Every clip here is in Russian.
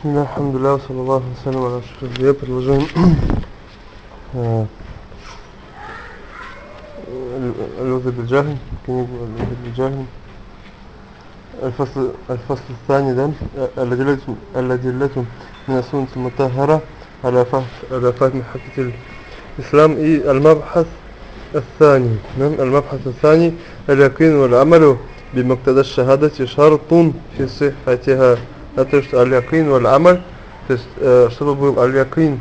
Бисмилля, алхамдулилля, саллаллаху алейсалям, аля шахрия. Продолжаем э, Лёза Биджахин, книгу Лёза Биджахин. الفصل الفصل الثاني ده الأدلة الأدلة من السنة المطهرة على فهم على فهم حقيقة الإسلام إيه المبحث الثاني نعم المبحث الثاني اليقين والعمل بمقتضى الشهادة شرط في صحتها то есть аль-якин валь амаль, то есть э, чтобы был аль-якин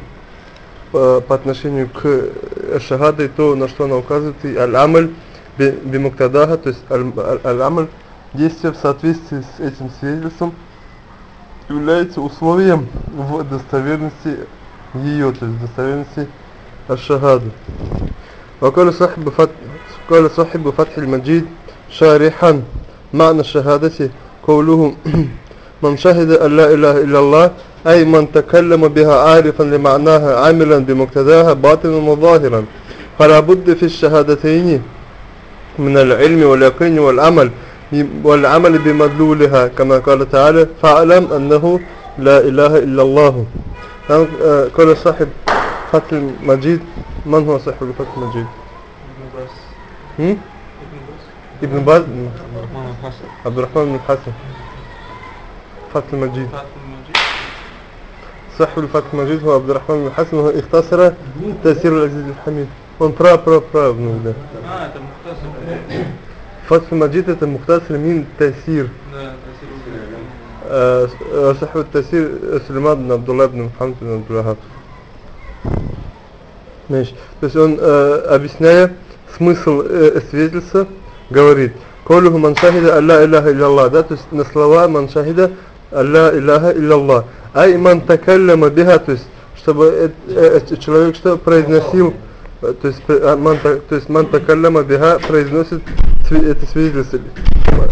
по, по отношению к шахадой, то на что она указывает, и аль-амаль бимуктадаха, то есть аль-амаль, действие в соответствии с этим свидетельством является условием в достоверности ее, то есть достоверности الشهادة وقال صاحب فتح قال صاحب فتح المجيد شارحا معنى الشهادة قوله من شهد أن لا إله إلا الله أي من تكلم بها عارفا لمعناها عاملا بمقتداها باطنا وظاهرا فلا بد في الشهادتين من العلم واليقين والعمل والعمل بمدلولها كما قال تعالى فاعلم أنه لا إله إلا الله. قال صاحب فتح المجيد من هو صاحب فتح المجيد؟ ابن باز. ابن باز. عبد الرحمن بن الحسن فتح المجيد فتح المجيد صاحب الفتح المجيد هو عبد الرحمن بن الحسن وهو اختصر تأثير العزيز الحميد он прав, прав, прав, ну да. اه это مختصر فتح المجيد это مختصر من تأثير да تأثير آه، آه، صاحب التأثير سليمان بن عبد الله بن محمد بن عبد الوهاب Значит, то есть он, э, объясняя смысл э, свидетельства, говорит, «Колюху ман шахида алла илляха илляллах», да, то есть на слова ман шахида алла илляха илляллах. Ай ман такалляма биха, то есть, чтобы э, э, человек что произносил, э, то есть, э, ман, то есть ман такалляма биха произносит это свидетельство.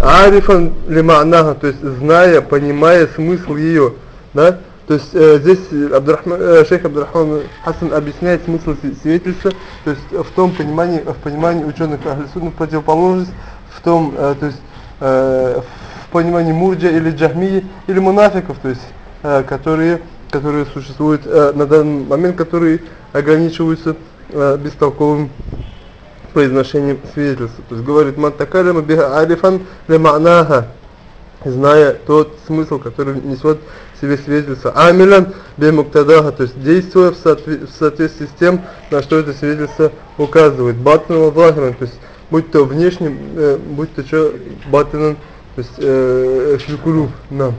Арифан лима'наха, то есть зная, понимая смысл ее, да, то есть э, здесь Абдурахман, э, шейх Абдурахман Хасан объясняет смысл сви- свидетельства, то есть в том понимании, в понимании ученых Ахлисунна противоположность, в том, э, то есть э, в понимании Мурджа или Джахмии или Мунафиков, то есть э, которые, которые существуют э, на данный момент, которые ограничиваются э, бестолковым произношением свидетельства. То есть говорит Мантакалема биха арифан лема'наха, зная тот смысл, который несет в себе свидетельство. Амилян бемуктадаха, то есть действуя в, соотве- в соответствии с тем, на что это свидетельство указывает. Батнан то есть будь то внешним, э, будь то что батнан, то есть э, филькулюб, нам.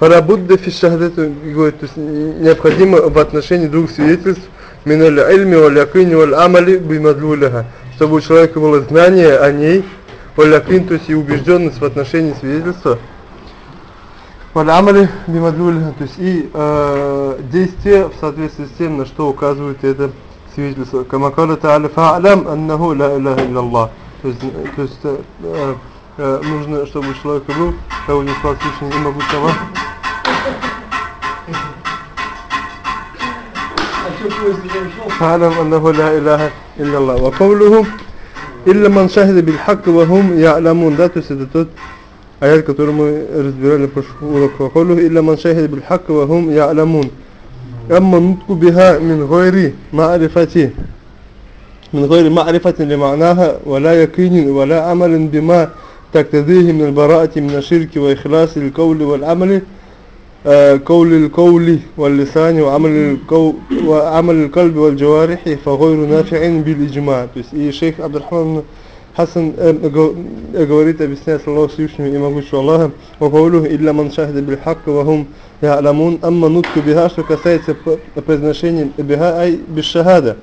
Фарабудда фи шахадату, говорит, то есть необходимо в отношении двух свидетельств миналь ильми валь якини валь амали бимадлуляха, чтобы у человека было знание о ней, валь то есть и убежденность в отношении свидетельства, валь амали то есть и э, действие в соответствии с тем, на что указывает это свидетельство. Кама кала та'аля фа'алам аннаху ла илляха илляллах. То есть, э, то есть э, э, нужно, чтобы у человека был, кого не сказал Всевышний, не могу слова. فاعلم أنه لا إله إلا الله وقوله إلا من شهد بالحق وهم يعلمون да, то есть это тот аят, который мы разбирали в прошлом уроке وقوله إلا من شهد بالحق وهم يعلمون أما النطق بها من غير معرفة من غير معرفة لمعناها ولا يقين ولا عمل بما تقتضيه من البراءة من الشرك وإخلاص القول والعمل آه، قول القول واللسان وعمل القول وعمل القلب والجوارح فغير نافع بالإجماع то есть и шейх Абдурахман Хасан э, го- э, говорит объясняя слова Всевышнего и могучего Аллаха وقوله إلا من شهد بالحق وهم يعلمون أما نطق بها что касается п- произношения биха ай بالشهادة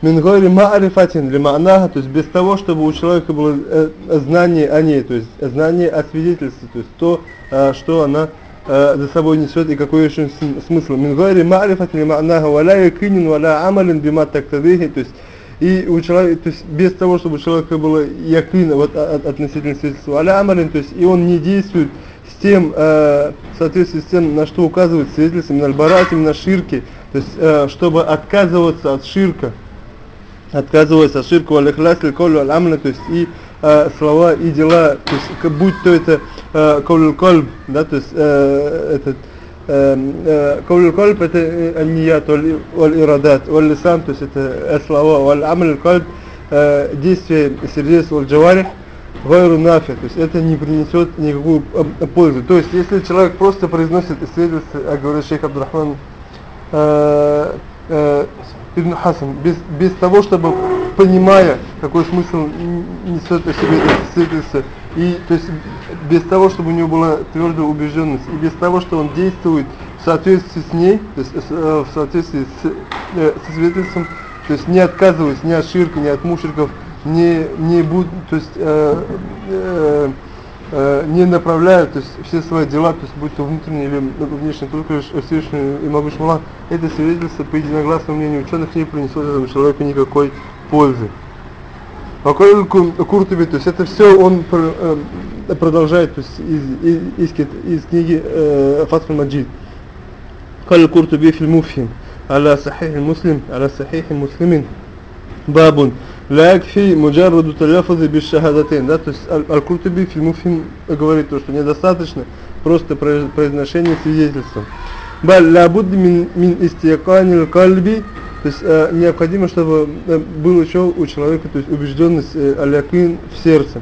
Мингойри маарафатин ли ма'наха, то есть без того, чтобы у человека было э, знание о ней, то есть знание о свидетельстве, то есть то, э, что она э, за собой несет и какой еще смысл. Мингойри маарафатин ли ма'наха, валя якинин, валя амалин бимат так-то есть и у человека, то есть без того, чтобы у человека было якина вот, а, от, относительно свидетельства аля амалин, то есть и он не действует с тем, э, в соответствии с тем, на что указывает свидетельство, минальбарати, на ширки, то есть чтобы отказываться от ширка, отказывается от ихляс ль колю аль амля, то есть и э, слова и дела, то есть будь то это э, колю кольб, да, то есть э, этот Кауль кальб это э, анният, валь ирадат, валь лисан, то есть это э, слова, валь амаль кальб, э, действие сердец, валь джаварих, вайру нафи, то есть это не принесет никакую э, пользу. То есть если человек просто произносит свидетельство, а говорит шейх Абдурахман э, э, Ибн Хасан, без, без того, чтобы понимая, какой смысл несет о себе это свидетельство, и то есть без того, чтобы у него была твердая убежденность, и без того, что он действует в соответствии с ней, то есть э, в соответствии с, э, со свидетельством, то есть не отказываясь ни от ширка, ни от мушриков, не, не будут, то есть э, э, э, не направляют то есть, все свои дела, то есть будь то внутренние или внешние, только лишь Всевышний и Могучий Аллах, это свидетельство по единогласному мнению ученых не принесет этому человеку никакой пользы. Ваколь Куртуби, то есть это все он э, продолжает то есть, из, из, из, из книги э, Фатху Маджид. قال القرطبي في المفهم على صحيح المسلم على صحيح المسلمين باب لا يكفي مجرد التلفظ بالشهادتين да, то есть Аль-Куртуби в Муфим говорит то, что недостаточно просто произношение свидетельства. Баль лабуд мин, мин истиякани кальби то есть э, необходимо, чтобы э, был еще у человека то есть убежденность э, алякин в сердце.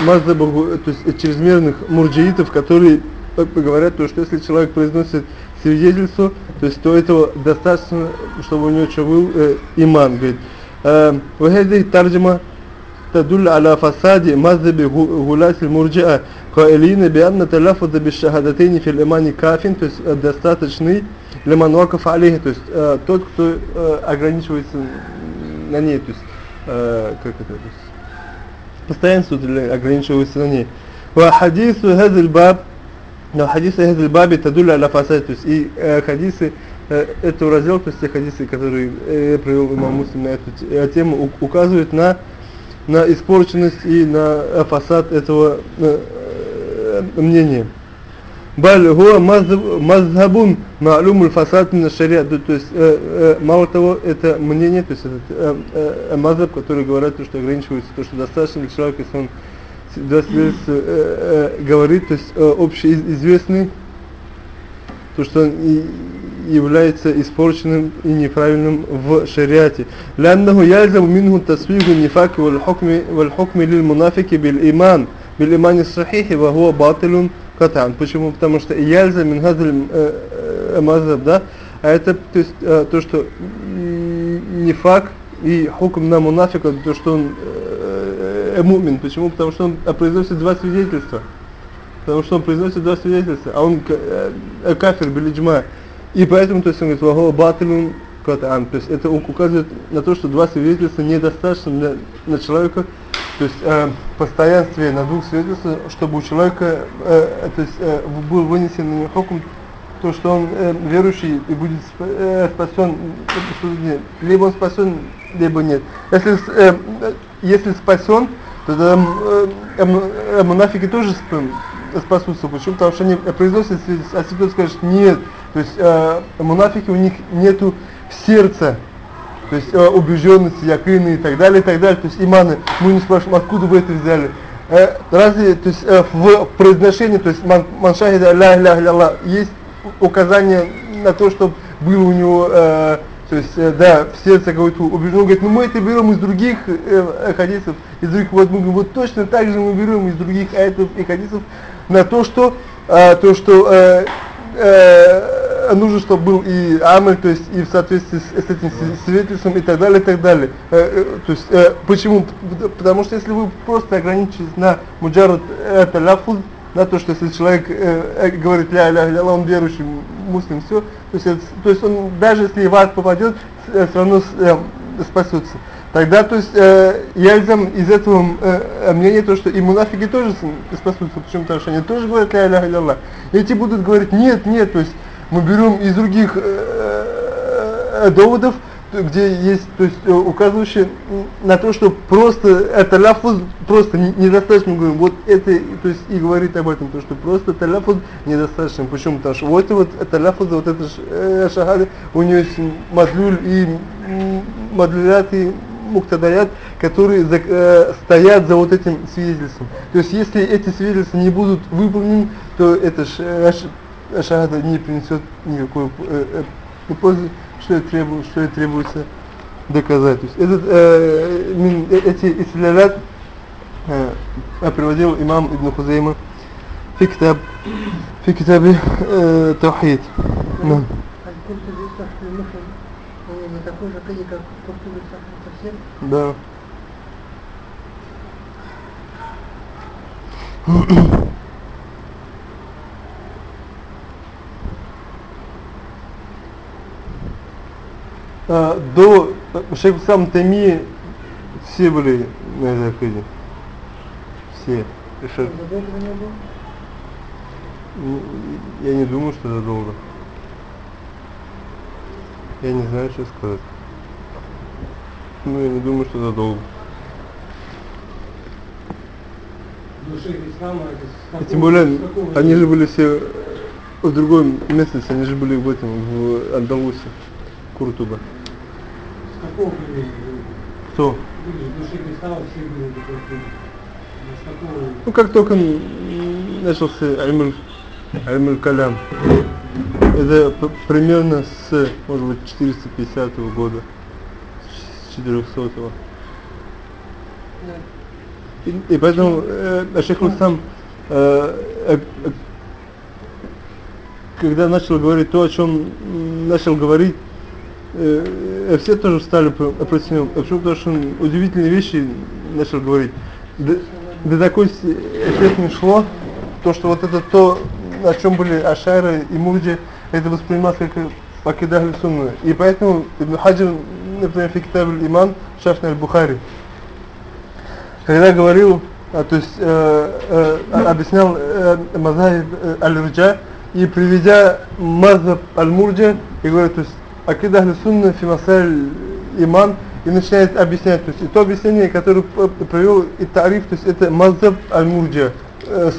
маздаба, то есть чрезмерных мурджиитов, которые говорят, то, что если человек произносит свидетельство, то есть то этого достаточно, чтобы у него что был э, иман, говорит. وهذه الترجمة تدل على فساد مذهب غلاة المرجئة قائلين بأن التلفظ بالشهادتين في الإيمان كاف то есть достаточный лиман вакаф алейхи, то есть э, тот, кто э, ограничивается на ней, то есть э, как это, то есть постоянствует или ограничивается на ней. وحديث هذا الباب но хадисы هذا الباب تدل على فساد, то есть и э, хадисы э, этого раздела, то есть те хадисы, которые э, привел имам Муслим на эту э, тему, указывают на на испорченность и на э, фасад этого э, э, мнения. Баль хуа мазхабун ма'лумул фасад на шариат. То есть, э, э, мало того, это мнение, то есть это э, э, мазхаб, который говорит, что ограничивается, то, что достаточно для человека, если он э, э, говорит, то есть э, общеизвестный, то, что он и является испорченным и неправильным в шариате. لأنه يلزم منه تسويق النفاق والحكم والحكم للمنافق بالإيمان بالإيمان الصحيح وهو باطل катан. Почему? Потому что яльза минхазль э, э, мазаб, да, а это то, есть, э, то что не факт и хукм на мунафика, то что он э, мумин. Почему? Потому что он произносит два свидетельства. Потому что он произносит два свидетельства, а он э, кафир билиджма. И поэтому, то есть он говорит, вахо батилун катан. То есть это указывает на то, что два свидетельства недостаточно для, для человека, то есть э, постоянстве на двух свидетельствах, чтобы у человека э, то есть, э, был вынесен на него хокум, то, что он э, верующий и будет сп э, спасен, либо он спасен, либо нет. Если, э, если спасен, то тогда э, э, монафики тоже спасутся. Почему? Потому что они произносят свидетельство, а свидетель скажет нет. То есть э, монафики у них нету сердца то есть э, убежденности, якины и так далее, и так далее, то есть иманы, мы не спрашиваем, откуда вы это взяли. Э, разве, то есть э, в произношении, то есть ман, маншахида ля ля ля есть указание на то, чтобы было у него, э, то есть, э, да, в сердце какой-то убежден, говорит, ну мы это берем из других э, хадисов, из других, вот мы говорим, вот точно так же мы берем из других аятов и хадисов на то, что, э, то, что э, э, нужно, чтобы был и амель, то есть и в соответствии с, с этим свидетельством и так далее, и так далее. Э, э, то есть, э, почему? Потому что если вы просто ограничитесь на муджарат это ляфуз, на то, что если человек э, говорит ля ля ля, он верующий муслим, все, то есть, это, то есть он даже если в ад попадет, все равно э, спасется. Тогда, то есть, э, яльзам из этого э, мнения то, что и мунафики тоже спасутся, почему? Потому что они тоже говорят ля ля ля ля. Эти будут говорить нет, нет, то есть мы берем из других э, э, доводов, где есть, то есть э, указывающие на то, что просто это ляфуз просто недостаточно, мы говорим, вот это, то есть и говорит об этом, то что просто это ляфуз недостаточно. Почему? Потому что вот вот это ляфуз, вот это э, шахады, у нее есть мадлюль и мадлюлят и муктадаят, которые за, э, стоят за вот этим свидетельством. То есть если эти свидетельства не будут выполнены, то это ш, шахада не принесет никакой э, э, пользы что это требует, что это требуется доказать. То есть этот, э, мин, э, эти истилялят э, приводил имам Ибн Хузейма في كتاب في كتاب э, توحيد نعم Аль-Куртуби А, до шейх сам Тами все были на этой книге. Все. Шейх-. Ну, Я не думаю, что это долго. Я не знаю, что сказать. Ну, я не думаю, что это долго. Ну, ислама, это с И тем более, они же были все в другой местности, они же были в этом, в Андалусе, Куртуба. Времени? Кто? Ну, все были как только начался Альмуль, Альмуль Калям. Это примерно с, может быть, 450 года, с 400 -го. И, и поэтому э, Шейх сам, э, э, э, когда начал говорить то, о чем начал говорить, э, э, все тоже встали про- против него. Почему? Потому что он удивительные вещи начал говорить. До, до такой с- степени шло, то, что вот это то, о чем были Ашайры и Мурджи, это воспринималось как Акидахли Сунна. И поэтому Ибн Хаджир, например, в Китабе Иман, Шашна Аль-Бухари, когда говорил, а, то есть э, э, объяснял э, Мазахиб э, Аль-Рджа и приведя Мазхаб Аль-Мурджа и говорит, то есть Акида Ахли Сунна Фимасаль Иман и начинает объяснять, то есть и то объяснение, которое п- привел и тариф, то есть это Мазхаб Аль-Мурджа, э.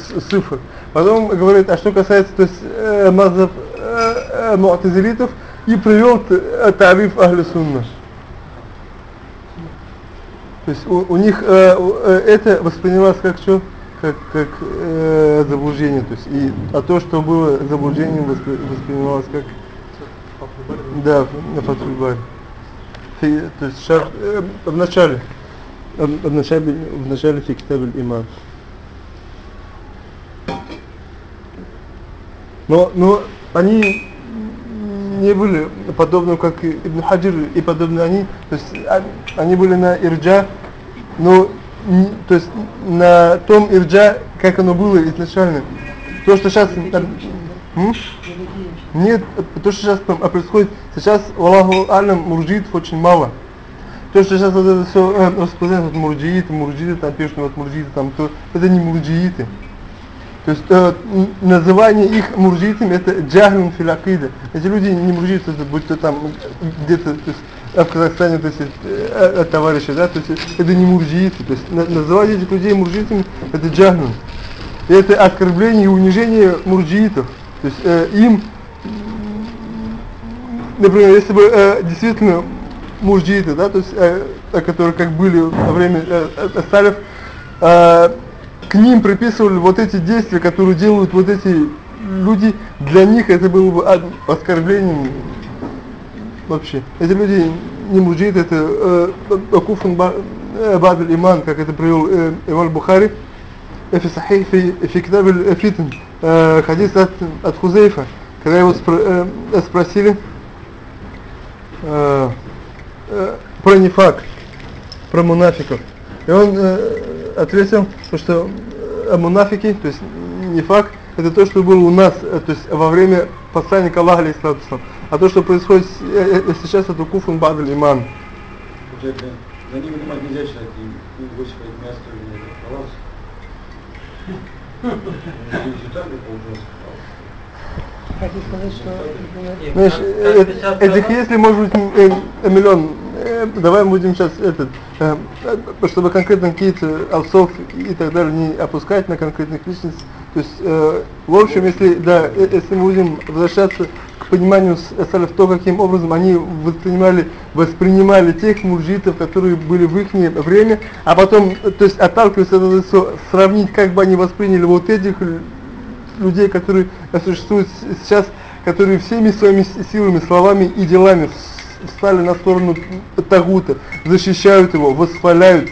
Потом говорит, а что касается, то есть э, Мазхаб э, э, Му'тазилитов и привел э, тариф Ахли Сунна. То есть у, у них э, э, это воспринималось как что? Как, как э, заблуждение. То есть и, а то, что было заблуждением, воспри, воспринималось как да, на Фатхульбаре. Фи- То есть шар, э, в начале. В, в начале, в начале фиктабель иман. Но, но они не были подобны, как Ибн Хаджир и подобные они, то есть они были на ирджа, но то есть на том ирджа, как оно было изначально. То, что сейчас... М? Нет, то, что сейчас там происходит, сейчас, Аллаху Алям, мурджиитов очень мало. То, что сейчас вот это все э, распространяется, вот мурджииты, мурджииты, там пишут, вот мурджииты, там, то, это не мурджииты. То есть э, называние их мурджиитами это джахлун филакида. Эти люди не мурджииты, это будь то там где-то, в Казахстане, то есть э, э, товарищи, да, то есть это не мурджииты. То есть на- называть этих людей мурджиитами это джахлун. И это оскорбление и унижение мурджиитов. То есть э, им, например, если бы э, действительно мурджииты, да, то есть, э, э, которые как были во время э, э, салев, э, к ним приписывали вот эти действия, которые делают вот эти люди, для них это было бы ад- оскорблением вообще. Эти люди не мурджииты, это э, куфун ба- э, ба'д иман, как это привел э, Имам Бухари, في صحيح في في كتاب الفتن آه، حديث от, от Хузейфа, когда его спро- э, спросили э, э, про нефак, про мунафиков. И он э, ответил, то, что мунафики, то есть нефак, это то, что было у нас, то есть во время посланника Аллаха, алейхиссалату вассалам. а то, что происходит сейчас, это куфун бадль иман. Получается, за ними внимать нельзя читать, и больше ходить. Сказать, что. Знаешь, э, э, этих права? если может быть м- э, миллион, э, давай будем сейчас этот, э, э, чтобы конкретно какие-то овцов и так далее не опускать на конкретных личностей. То есть, э, в общем, если, да, э, если мы будем возвращаться к пониманию с- салаф, то, каким образом они воспринимали, воспринимали тех муржитов, которые были в их время, а потом, э, то есть, отталкиваясь от этого сравнить, как бы они восприняли вот этих людей, которые существуют сейчас, которые всеми своими силами, словами и делами встали на сторону Тагута, защищают его, восхваляют,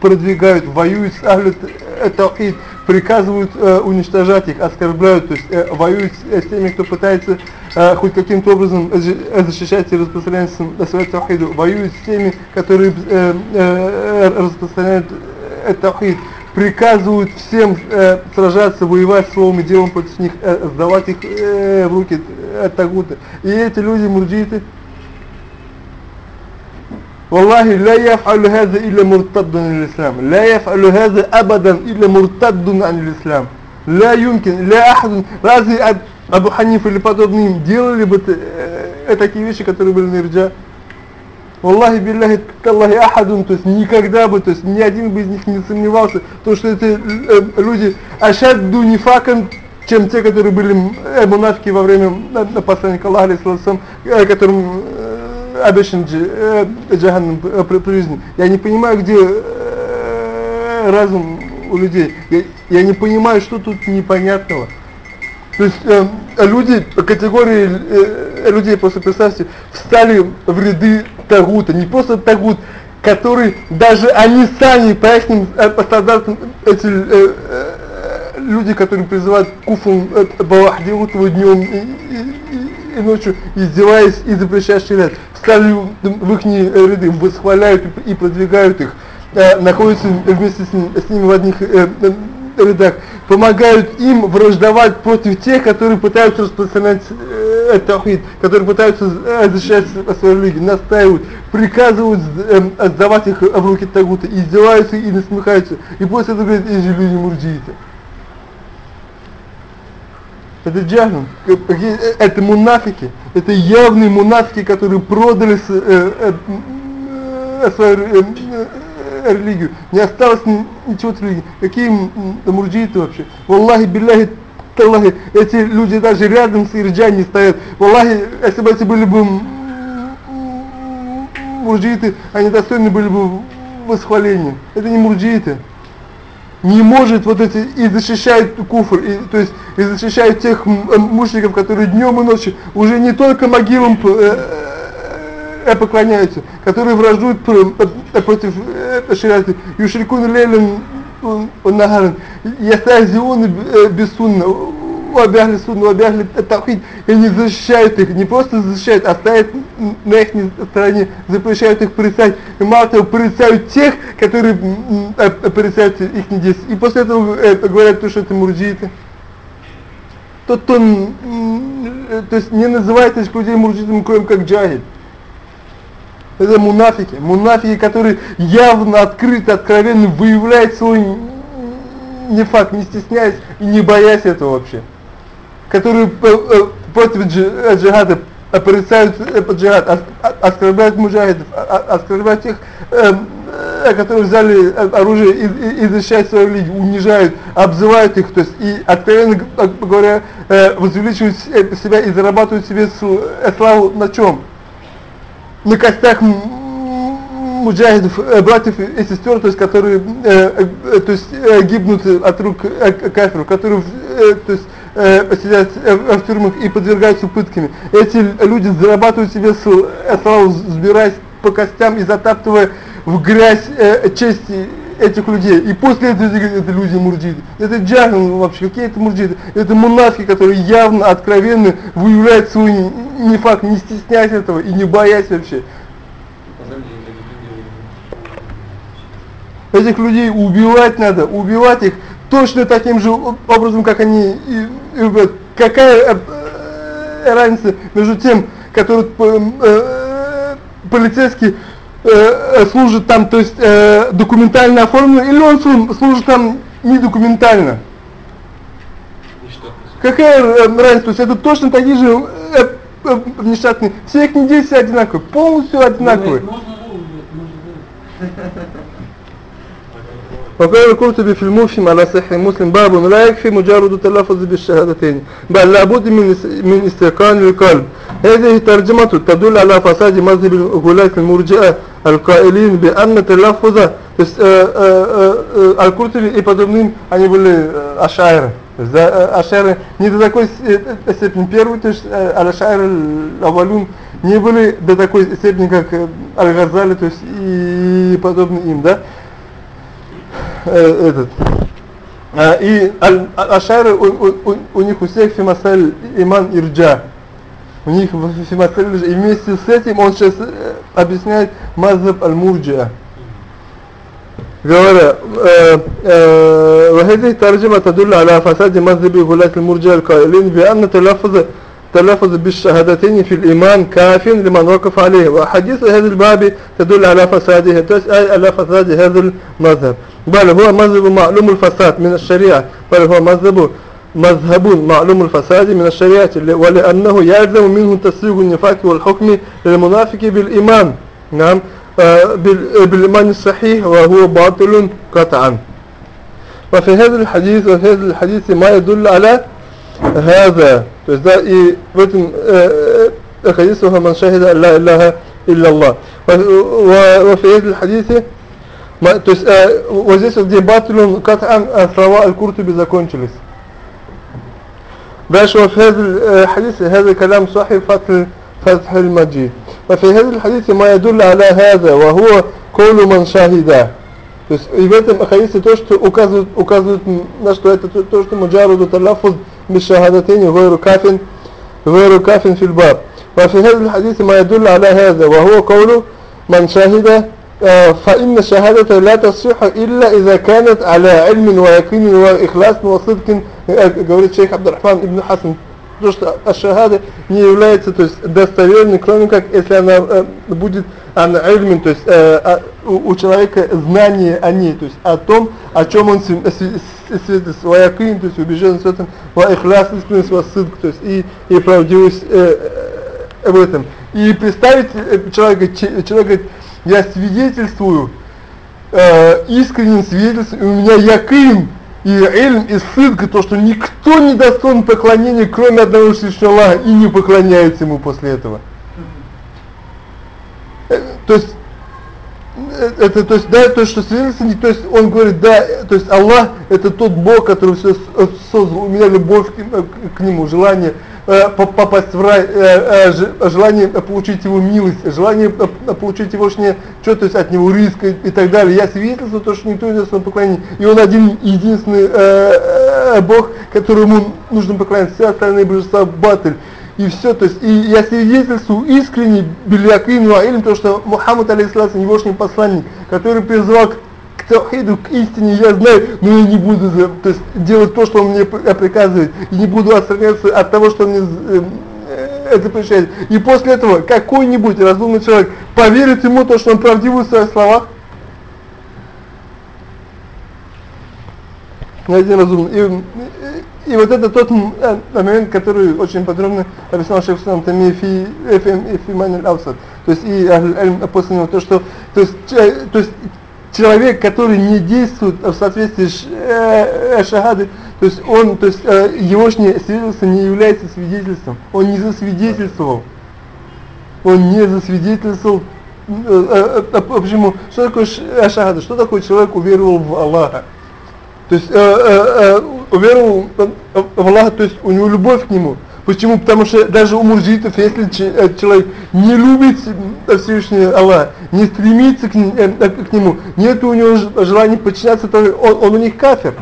продвигают, воюют с Ахлю Т- Таухид, приказывают э, уничтожать их, оскорбляют, то есть э, воюют с, э, теми, кто пытается э, хоть каким-то образом э, защищать и распространять с- свой Таухиду, воюют с теми, которые э, э, распространяют э, Таухид, приказывают всем э, сражаться, воевать словом и делом против них, э, сдавать их э, в руки э, Тагута. И эти люди, мурджиты, والله لا يفعل هذا إلا مرتد عن الإسلام لا يفعل هذا أبدا إلا مرتد عن الإسلام لا يمكن لا أحد разве Аб- Абу Ханиф или подобные им делали бы т- э, такие вещи, которые были на Ирджа Валлахи билляхи таллахи ахадун, то есть никогда бы, то есть ни один бы из них не сомневался, то что это э, люди ашадду нифакан, чем те, которые были э, мунафики во время э, посланника Аллаха, которым обещан дж- джаханнам при жизни. Я не понимаю, где разум у людей. Я, я не понимаю, что тут непонятного. То есть э, люди, категории э, людей, просто представьте, встали в ряды Тагута, не просто Тагут, который даже они сами по их э, стандартам, эти э, э, люди, которые призывают куфу э, Балах, делают его днем и, и- и- ночью, издеваясь и запрещая ширят, встали в их ряды, восхваляют и продвигают их, э, находятся вместе с, с ними в одних э, э, рядах, помогают им враждовать против тех, которые пытаются распространять э, таухид, которые пытаются э, защищать свою религию, настаивают, приказывают э, сдавать их в руки тагута, издеваются и насмехаются. И после этого говорят, эти люди мурджииты. Это джахлин, это мунафики, это явные мунафики, которые продали э, э, э, свою э, э, религию. Не осталось ни- ничего от религии. Какие мурджииты вообще? Валлахи, билляхи, таллахи, эти люди даже рядом с ирджай не стоят. Валлахи, если бы эти были бы мурджииты, они достойны были бы восхваления. Это не мурджииты не может вот эти и защищает куфр, и, то есть и защищает тех мушников, которые днем и ночью уже не только могилам э, поклоняются, которые враждуют э, против э, шариата, юшрикун лейлен нагаран, ястазиун бессунна, обягли сунна, обягли тавхид, и они защищают их, не просто защищают, а стоят на их стороне, запрещают их порицать, и мало того, порицают тех, которые э, порицают их действия. И после этого э, говорят, то, что это мурджииты. Тот, кто, э, то есть не называет этих людей мурджитами, кроме как джахид. Это мунафики. Мунафики, которые явно, открыто, откровенно выявляют свой нефак, не стесняясь и не боясь этого вообще. Которые э, э, против э, джихада порицают джихад, оскорбляют муджахидов, оскорбляют тех, э, э, которые взяли оружие и, защищают свою религию, унижают, обзывают их, то есть и откровенно говоря, возвеличивают себя и зарабатывают себе славу на чем? На костях муджахидов, э, братьев и сестер, то есть которые э, э, то есть, э, гибнут от рук э, кафиров, которые э, то есть, э, сидят э, в тюрьмах и подвергаются пытками. Эти люди зарабатывают себе э, славу, сбираясь по костям и затаптывая в грязь э, чести этих людей. И после этого это люди мурджиды. Это джахл вообще, какие это мурджиды? Это мунафики, которые явно, откровенно выявляют свой н- нефак, не стесняясь этого и не боясь вообще. Этих людей убивать надо, убивать их точно таким же образом, как они и, и. Какая э, э, разница между тем, который э, э, полицейский э, э, служит там, то есть э, документально оформлен, или он слу- служит там не документально? Какая э, разница, то есть это точно такие же э, э, внештатные, все их недели все одинаковые, полностью одинаковые. Можно выучить, можно وقال القرطبي في المفهم على صحيح مسلم باب لا يكفي مجرد التلفظ بالشهادتين بل لابد من من استيقان القلب هذه ترجمة تدل على فساد مذهب الغلاة المرجئة القائلين بأن التلفظ то есть, э, э, э, Аль-Куртуби и подобным, они были э, ашайры. То есть, да, э, ашайры не до такой э, э, степени первый, то есть э, аль-ашайры, авалюн, не были до такой степени, как э, аль-Газали, то есть и подобные им, да. Э, этот. А, и аль- а- ашайры, у, у, у- у них у всех фимасаль иман ирджа. У них в фимасаль ирджа. И вместе с этим он сейчас э, объясняет мазаб аль-мурджиа. говоря, э, э, وهذه الترجمة تدل على فساد مذهب ولاة المرجع القائلين بأن تلفظ تلفظ بالشهادتين في الإيمان كاف لمن وقف عليه. وحديث هذا الباب تدل على فساده أي على فساد هذا المذهب. بل هو مذهب معلوم الفساد من الشريعة. بل هو مذهب مذهب معلوم الفساد من الشريعة. ولأنه يلزم منه تسويق النفاق والحكم للمنافق بالإيمان. نعم. آه، بال- بالإيمان الصحيح وهو باطل قطعا. وفي هذا الحديث وفي هذا الحديث ما يدل على هذا то есть, да, и в этом э, э, حديث هو من شهد أن لا إله إلا الله و- و- وفي هذا الحديث ما, то есть, э, вот здесь вот где батлун кат'ан э, слова Аль-Куртуби закончились داش وفي هذا الحديث هذا كلام صحيح فتح فتح المجيد وفي هذا الحديث ما يدل على هذا وهو كل من شهد То есть и в этом хадисе то, что указывает, указывает на что это то, то что муджаруду талафуз بالشهادتين غير كاف غير كاف في الباب. وفي هذا الحديث ما يدل على هذا وهو قوله من شهد آه، فإن الشهادة لا تصح إلا إذا كانت على علم ويقين وإخلاص وصدق. آه، قولت الشيخ عبد الرحمن بن حسن. То, что шахада не является то есть, достоверной, кроме как если она э, будет ан ильмин, то есть э, а, у, у человека знание о ней, то есть о том, о чем он сви- сви- свидетельствует, ваякин, то есть убежденность в этом, ва ихляс, искренность, ва сыдк, то есть и, и правдивость э, э, в этом. И представить э, человека, че- человек говорит, я свидетельствую, э, искренним свидетельством, у меня якин, и ильм, и сыдка, то, что никто не достоин поклонения, кроме одного Всевышнего Аллаха, и не поклоняется ему после этого. Э, То есть, это, то есть, да, то, что свидетельство, не- то есть, он говорит, да, э, то есть, Аллах, это тот Бог, который все создал, у меня любовь к, э, к Нему, желание э, по- попасть в рай, э, э, желание э, получить Его милость, желание э, э, получить Его что то есть, от Него риск и, и так далее. Я свидетельствую, то, что никто не даст поклонения, и Он один, единственный э, э, Бог, которому нужно поклоняться, все остальные божества батыль. И все, то есть, и я свидетельствую искренне, билякин ваилм, то, что Мухаммад, алейхиссалам, егошний посланник, который призвал к, к таухиду, к истине, я знаю, но я не буду то есть, делать то, что он мне приказывает, и не буду отстраняться от того, что он мне э, э, запрещает. И после этого какой-нибудь разумный человек поверит ему то, что он правдивый в своих словах, ни один разумный. И, и, и вот это тот э, момент, который очень подробно объяснял шейх Сулам Тами фи эфим и фи маниль аусад. То есть и после него то, что то есть, то есть человек, который не действует в соответствии с э, э, шахадой, то есть он, то есть э, его свидетельство не является свидетельством, он не засвидетельствовал, он не засвидетельствовал э, э, э, почему? Что такое шахада? Что такое человек уверовал в Аллаха? То есть э, э, э, уверовал в в Аллаха, то есть у него любовь к нему. Почему? Потому что даже у муржитов, если э, человек не любит э, Всевышний Аллах, не стремится к, э, э, к нему, нет у него желания подчиняться, то он, он у них кафир.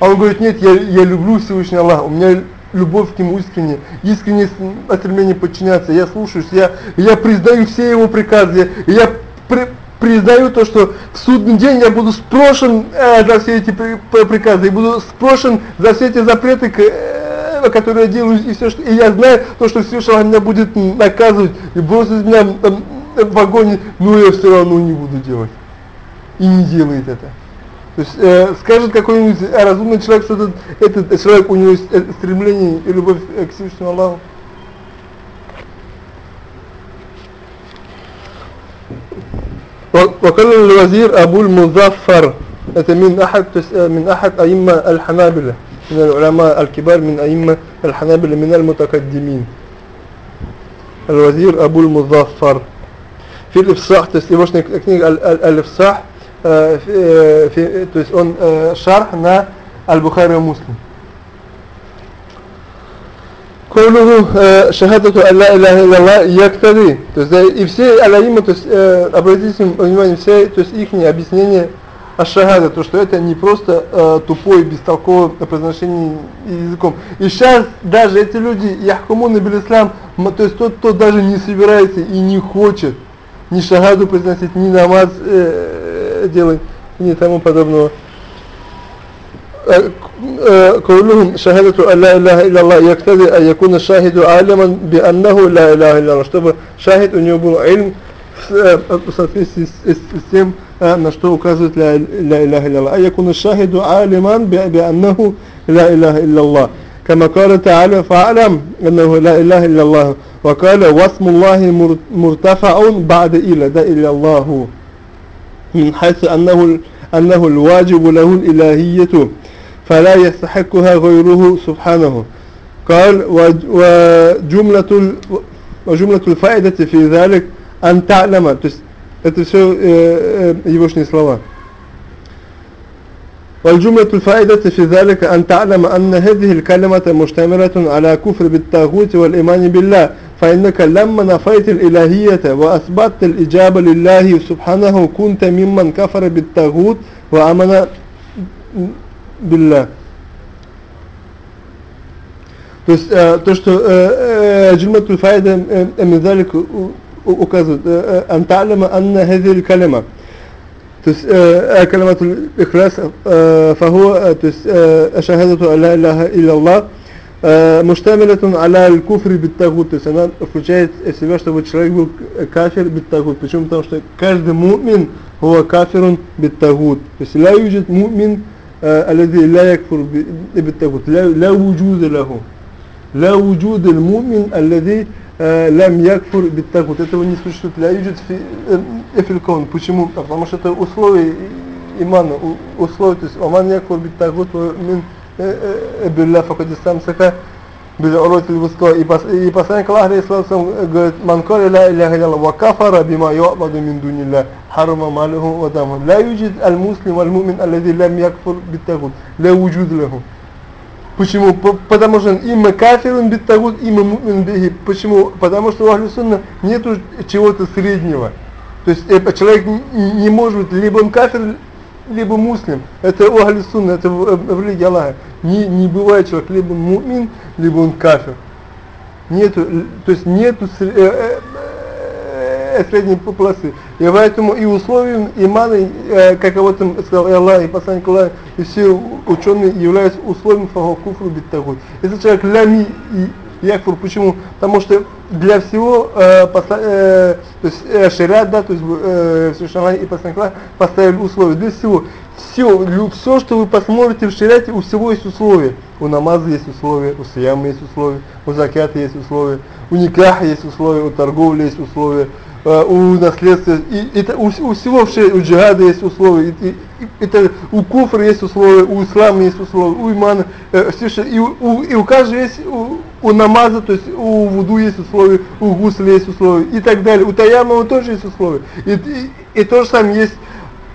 А он говорит, нет, я, я люблю Всевышний Аллах, у меня любовь к нему искренне, искреннее с- стремление подчиняться, я слушаюсь, я, я признаю все его приказы, я при- признаю то, что в судный день я буду спрошен э, за все эти при- при- приказы, и буду спрошен за все эти запреты, э, которые я делаю, и все, что, и я знаю то, что Всевышний меня будет наказывать, и бросит меня э, в огонь, но я все равно не буду делать. И не делает это. То есть э, скажет какой-нибудь э, разумный человек, что этот, этот человек, у него э, стремление и любовь э, к Всевышнему Аллаху. وقال الوزير أبو المظفر это من أحد من أحد أئمة الحنابلة من العلماء الكبار من أئمة الحنابلة من المتقدمين الوزير أبو المظفر في الإفصاح то есть его книга الإفصاح في то есть он шарх на البخاري ومسلم Каулюгу шахатату алла илля яктари. То есть да, и все алаимы, то есть э, обратите внимание, все, то есть их объяснение ашагада, то что это не просто э, тупое бестолковое произношение языком. И сейчас даже эти люди, яхкумуны билислам, то есть тот, кто даже не собирается и не хочет ни шагаду произносить, ни намаз э, делать, ни тому подобного. قولهم شهادة أن لا إله إلا الله يقتضي أن يكون الشاهد عالما بأنه لا إله إلا الله чтобы шахид у него был علم в соответствии с, с тем, на что указывает لا إله إلا الله أن يكون الشاهد عالما بأنه لا إله إلا الله كما قال تعالى فاعلم أنه لا إله إلا الله وقال واسم الله مرتفع بعد إلى ده إلا الله من حيث أنه أنه الواجب له الإلهية فلا يستحقها غيره سبحانه قال وجملة وجملة الفائدة في ذلك أن تعلم это все э, э, егошние слова والجملة الفائدة في ذلك أن تعلم أن هذه الكلمة مشتملة على كفر بالتاغوت والإيمان بالله فإنك لما نفيت الإلهية وأثبتت الإجابة لله سبحانه كنت ممن كفر بالتاغوت وأمن بالله То есть э, то, что э, э, Джильматуль Файда Мизалик указывает Анталима Анна Хазиль Калима. То есть Калиматуль Ихляс Фахуа, то есть Ашахадату Алла Илляха Илляллах муштамилятун аля аль-куфри биттагут, то есть она включает в себя, чтобы человек был кафир биттагут. Почему? Потому что каждый мумин, хуа кафирун биттагут. То есть ля юджит мумин آه، الذي لا يكفر بالتاغوت لا لا وجود له. لا وجود المؤمن الذي آه، لم يكفر بالتاغوت этого не существует لا يوجد في آه، في الكون. почему потому что это условие имана условие то есть он не يكفر بالتاغوت من بالله فقد استمسك. بالعروة الوثقى и посланник Аллаха алейхиссалам говорит ман каля ла иляха илlallah ва кафара бима ю'баду мин дунилlah харама малуху ва даму لا يوجد المسلم والمؤمن الذي لم يكفر بالتاغوت لا وجود له Почему? Потому что имя кафирун биттагут, имя мумин бихи. Почему? Потому что у Ахлю Сунна нету чего-то среднего. То есть э, человек не может быть либо он кафир, либо муслим. Это у Ахлю Сунна, это в, в религии Аллаха. Не, не бывает человек либо мумин, либо он кафир. Нету, то есть нету э, э, э, средней полосы. И поэтому и условием имана, э, как об этом сказал и Аллах, и посланник Аллах, и все ученые являются условием фаху куфру биттагут. Если человек лями и якфур, почему? Потому что для всего э, посла, э, то есть э, шариат, да, то есть э, и посланник Аллах поставили условия. Для всего. Все, все, что вы посмотрите в шариате, у всего есть условия. У намаза есть условия, у сияма есть условия, у закята есть условия, у никаха есть условия, у торговли есть условия у наследства, и, это, у, у всего у джихада есть условия, и, и, это, у куфра есть условия, у ислама есть условия, у имана, э, все, и, у, и у каждого есть, у, у намаза, то есть у вуду есть условия, у гусля есть условия, и так далее, у таямова тоже есть условия, и, и, и то же самое есть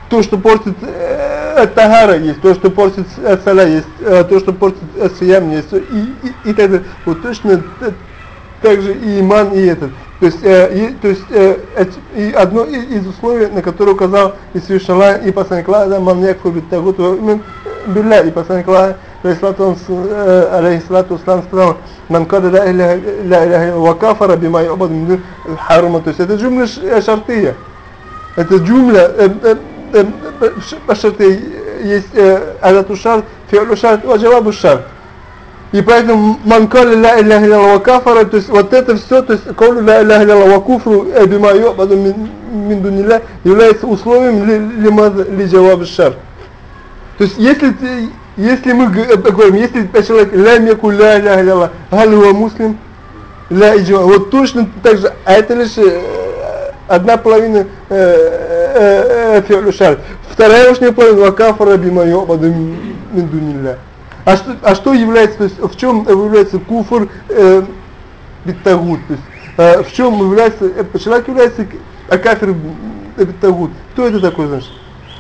то, что портит э, тагара есть, то, что портит э, саля есть, э, то, что портит э, сиям есть, и, и, и так далее. Вот точно э, так же и иман, и этот. То есть, э, и, то есть э, и одно из, условий, на которое указал и Аллах, и посланник Аллаха, ман якфу биттагут, билля, и посланник Аллаха, алейхиссалату услам, сказал, ман када ла иляха ва кафара бима юбад харума. То есть это джумля шартия. Это джумля э, э, э, шартия. Есть э, адату шарт, фи'лу шарт, шарт. И поэтому манкали ла илляха илля кафара, то есть вот это все, то есть каулю ла илляха илля куфру э, бима ю'баду мин дунилля является условием ли, ли, ли джаваб шар. То есть если ты, если мы г- говорим, если человек ля меку ля ля ля ля галюа муслим, ля иджма, вот точно так же, а это лишь э, одна половина э, э, э, фи'лю шар. Вторая уж не половина, вакафара бима ю'баду мин дунилля. А что, а что является, то есть в чем является куфр э, биттагут, то есть э, в чем является, э, человек является а кафир биттагут. Кто это такой, значит?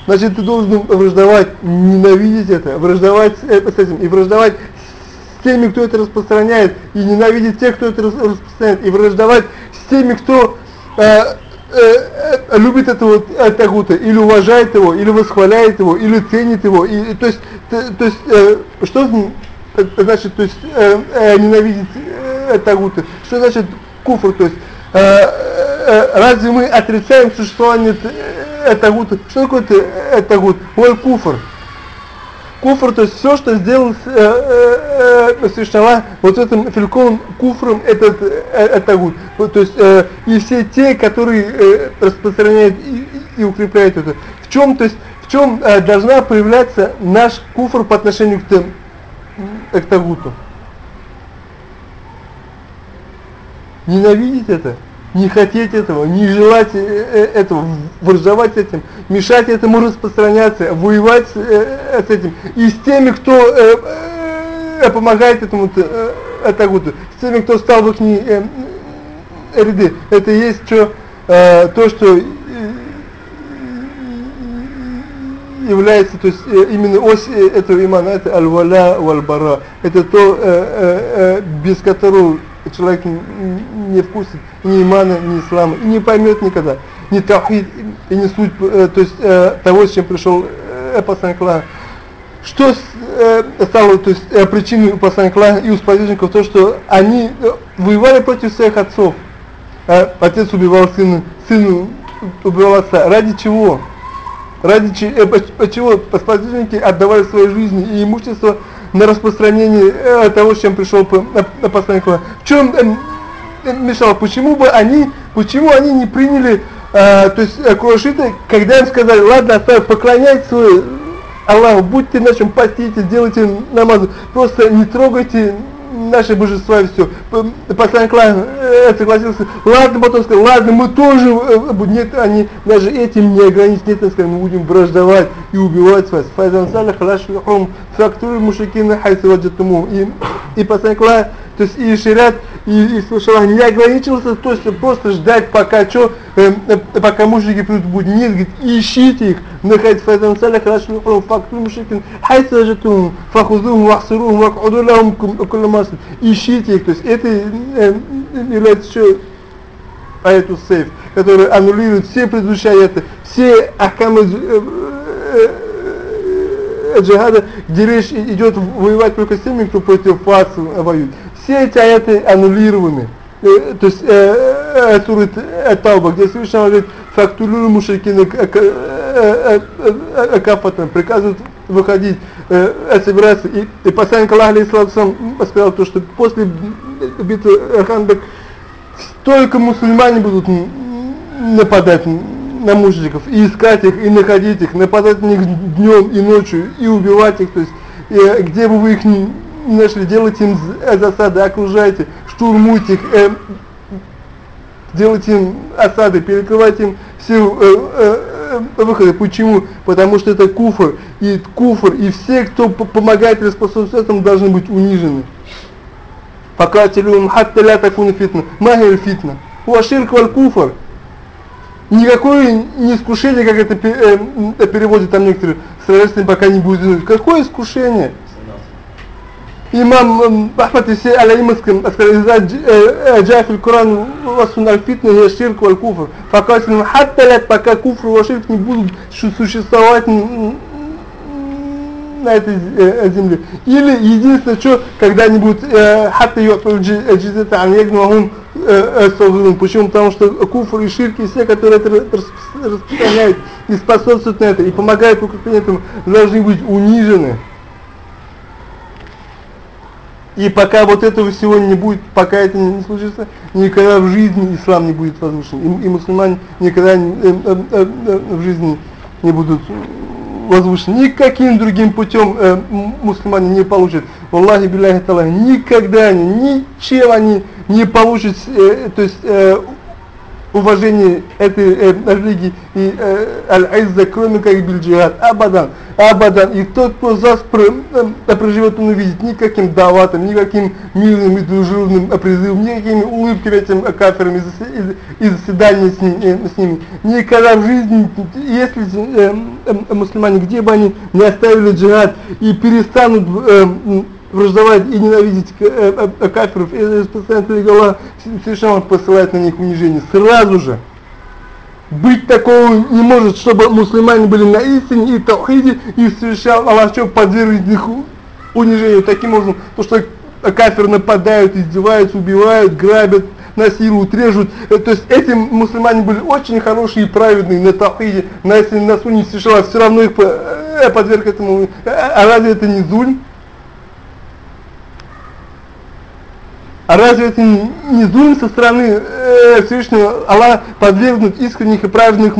Значит, ты должен враждовать, ненавидеть это, враждовать э, с этим, и враждовать с теми, кто это распространяет, и ненавидеть тех, кто это рас- распространяет, и враждовать с теми, кто э, э, э, любит этого тагута, или уважает его, или восхваляет его, или ценит его, и, то есть, то есть э, что э, значит, то есть э, э, ненавидеть э, тагута, что значит куфр, то есть э, э, разве мы отрицаем существование э, тагута? Что такое э, тагут? Ой, куфр. Куфр, то есть все, что сделал э, э, э, Всевышний Аллах, вот этим фильком куфром, этот э, тагут. То есть э, и все те, которые э, распространяют и, укрепляют это. В чем, то есть, в чем должна проявляться наш куфр по отношению к, тем, к тагуту? Ненавидеть это, не хотеть этого, не желать э, э, этого, враждовать этим, мешать этому распространяться, воевать с, э, с этим. И с теми, кто помогает этому э, э, тагуту, с теми, кто стал в их ряды. Это есть что, то, что является, то есть именно ось этого имана, это аль-валя валь-бара. Это то, без которого человек не вкусит ни имана, ни ислама, и не поймет никогда, ни таухид, и не суть, э, то есть э, того, с чем пришел э, посланник Аллаха. Что стало то есть, причиной у посланника и у сподвижников, то, что они воевали против своих отцов. Э, отец убивал сына, сын убивал отца. Ради чего? Ради чего сподвижники отдавали свои жизни и имущество на распространение э, того, с чем пришел посланник. В чем эм, э, мешало? Почему бы они, почему они не приняли, э, то есть э, Курашита, когда им сказали, ладно, оставь, поклоняйте свой Аллаху, будьте нашим постите, делайте намазы, просто не трогайте наши божества и все. Посланник Аллаха э, согласился, ладно, потом сказал, ладно, мы тоже, э, будем». нет, они даже этим не ограничены, нет, сказали, мы будем враждовать и убивать вас. Файзан салих лашвихум фактуры мушакина хайсу ваджатуму. И, посланник Аллаха, то есть и ширят, и, и слушала, не ограничился, то есть просто ждать, пока что, э, э, пока мужики придут, будет нет, говорит, ищите их, находить файзан салих лашвихум фактуры мушакин хайсу ваджатуму фахузухум вахсирухум вакуду лахум кулла масл. Ищите их, то есть это э, является еще аяту сейф, который аннулирует все предыдущие аяты, все ахкамы э, э, э, джихада, где речь идет воевать только с теми, кто против вас воюет. Все эти аяты аннулированы. То есть э, э, сурат э, Тауба, где Всевышний говорит, фактулюру мушрикина кафатан, приказывает выходить, э, собираться. И, и посланник Аллаха, сам сказал то, что после битвы Ханбек только мусульмане будут нападать на мужиков, и искать их, и находить их, нападать на них днем и ночью, и убивать их, то есть, э, где бы вы их ни нашли, делайте им э, засады, окружайте, штурмуйте их, э, делайте им осады, перекрывайте им все э, э, э, выходы. Почему? Потому что это куфр, и куфр, и все, кто помогает или способствует этому, должны быть унижены. Факатилюм хатта ля такуна фитна. Магия фитна. Уа ширк валь куфр. Никакое не искушение, как это э, м, переводят там некоторые, с пока не будет. Какое искушение? И сказали, «Иза дж- э, э, джа фил Коран васун аль-фитна я ширк валь куфр. Факатилюм хатта ля, пока куфр и ширк не будут существовать на этой э, земле. Или единственное, что когда-нибудь э, хатта йоту джизета ан ягнуахум согрун. Почему? Потому что куфр и ширки, и все, которые это рас- распространяют и способствуют на это, и помогают укреплению этому, должны быть унижены. И пока вот этого всего не будет, пока это не случится, никогда в жизни ислам не будет возвышен. И, и мусульмане никогда не- э, э, э, э, в жизни не будут возвышен. Никаким другим путем э, мусульмане не получат. Аллахи билляхи талах, никогда они, ничем они не получат, э, то есть э, уважение этой э, религии и э, аль-изза, кроме как бильджихад. Абадан, абадан. И тот, кто заспр, э, проживет, он увидит никаким даватом, никаким мирным и дружелюбным э, призывом, никакими улыбками этим э, кафирам и, зас- и, и заседания с, ним- э, с ними. Никогда в жизни, если э, э, мусульмане, где бы они не оставили джихад и перестанут э, враждовать и ненавидеть к- э, э, кафиров, и э, постоянно Аллах совершенно посылает на них унижение. Сразу же. Быть такого не может, чтобы мусульмане были на истине и таухиде, и совершал Аллах что подвергнет их унижению. Таким образом, то, что кафиры нападают, издеваются, убивают, грабят, насилуют, режут. Э, То есть эти мусульмане были очень хорошие и праведные на таухиде, на истине, на суне совершала, все равно их по- э, подверг этому. Э, А разве это не зульм? А разве это не зульм со стороны э, Всевышнего Аллах подвергнуть искренних и праведных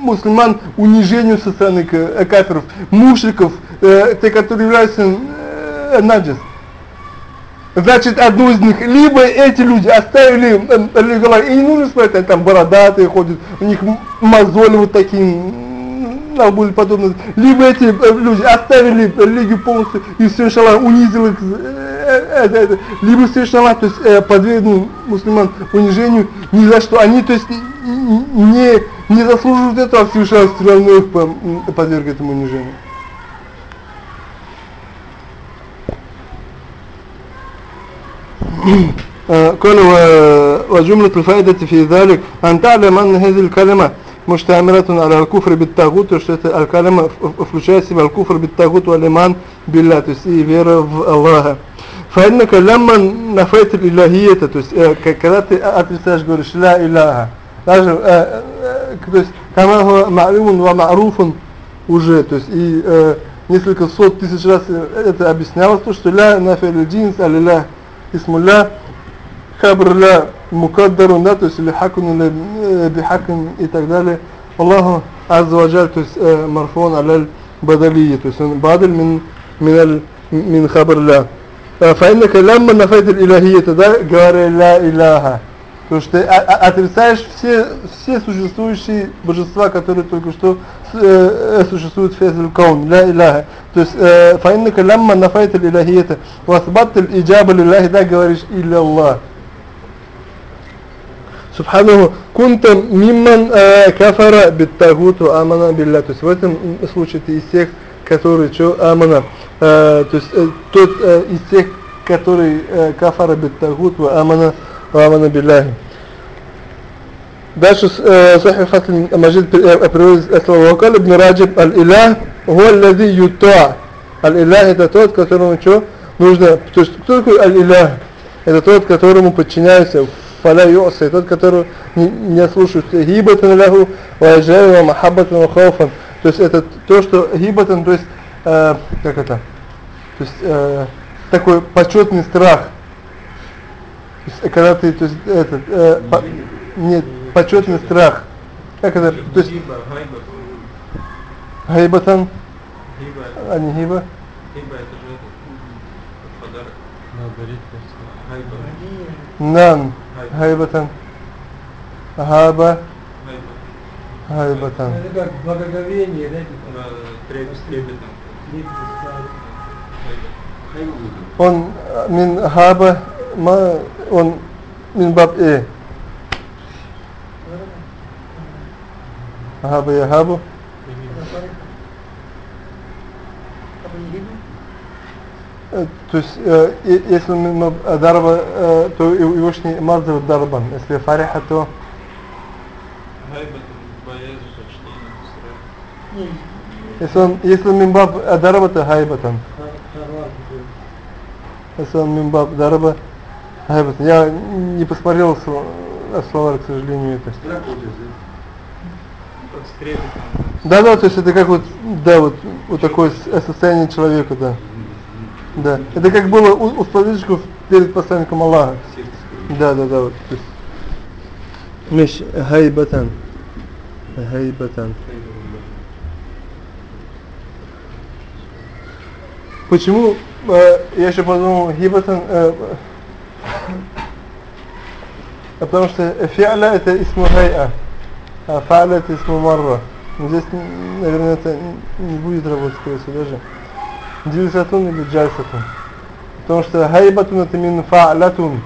мусульман унижению со стороны э, кафиров, мушриков, э, те, которые являются э, наджис? Значит, одну из них, либо эти люди оставили э, Аллаха, и не нужно смотреть, там бородатые ходят, у них мозоли вот такие, м, на лбу или подобное. Либо эти э, люди оставили религию полностью, и все Аллах унизил их, э, э, э, э, либо все Аллах, то есть э, подвергнул мусульман унижению ни за что. Они, то есть, н- н- не, не заслуживают этого, а все Аллах все равно их по- м, подверг этому унижению. آه، قال و- وجملة الفائدة في ذلك أن تعلم أن هذه الكلمة муштамилатун аля аль-куфр бит то что это аль-калама включает в себя аль-куфр бит-тагут валиман билля, то есть и вера в Аллаха. Фаинна калямма нафайт илляхиета, то есть э, когда ты а, отрицаешь, говоришь ля иллаха, Даже, э, э, то есть, камаху ма'люмун ва ма'руфун уже, то есть и несколько сот тысяч раз это объяснялось, то что ля нафайлю джинс, аля ля исмуля, خبر لا مقدر да, то есть или حكم или بحكم и так далее الله عز وجل то есть э, مرفوع على البدلية то есть он بدل من من ال من خبر لا آه، فإنك لما نفيت الإلهية да, говори لا إله то есть ты о- о- отрицаешь все, все существующие божества, которые только что э, э, существуют в этом каун, ля иляха. То есть, э, фаиннака лямма нафайта илляхиета, васбатта иджаба лилляхи, да, говоришь, илля Аллах. Субханаху, кунта мимман э, кафара биттагуту амана билля. То есть в этом случае ты из тех, которые что амана. Э, то есть э, тот э, из тех, который э, кафара биттагуту амана амана билляхи. Дальше э, Сахих Фатль Маджид э, приводит слово Вакал ибн Раджиб Аль-Илях Хуа аллади юта Аль-Илях это тот, которому что нужно То есть кто такой Аль-Илях? Это тот, которому подчиняются Фаля юса Тот, который не, не слушается Гибатан ляху Ваджаю ва махаббатан хауфан То есть это то, что гибатан, то есть э, Как это? То есть э, такой почетный страх то есть, когда ты, то есть, этот, э, по- нет, почетный страх. Как это? То есть, Гиба, гайба. гайбатан, Гиба, а не гиба. гиба это же этот подарок. Нан, гайбатан, габа, Гайба. гайбатан. Это как благоговение, да, типа? Да, трепет, с трепетом. Трепет, Гайба. Он э, мин хаба, ма, он мин баб э. Хаба я хабу. Э, То есть, э, если мин баб дарба, э, то ивошний мазар дарбан. Если фариха, то. Не, если он, если мин баб дарба, то такой. Если он мимбаб дарба, гайбатан. Я не посмотрел сло- словарь, к сожалению, это. Трепетом. Да, да, то есть это как вот, да, вот, вот такое состояние человека, да. Да. Это как было у, у сподвижников перед посланником Аллаха. да? Да, да, вот. Миш гайбатан. Гайбатан. Почему, э, я еще подумал, гибатан, э, э, потому что фи'ля это исму хай'a, а фа'ля это исму марра. Но Здесь, наверное, это не будет работать, скорее всего, даже. Джильсатун или джальсатун. Потому что хайбатун это мин фа'латун.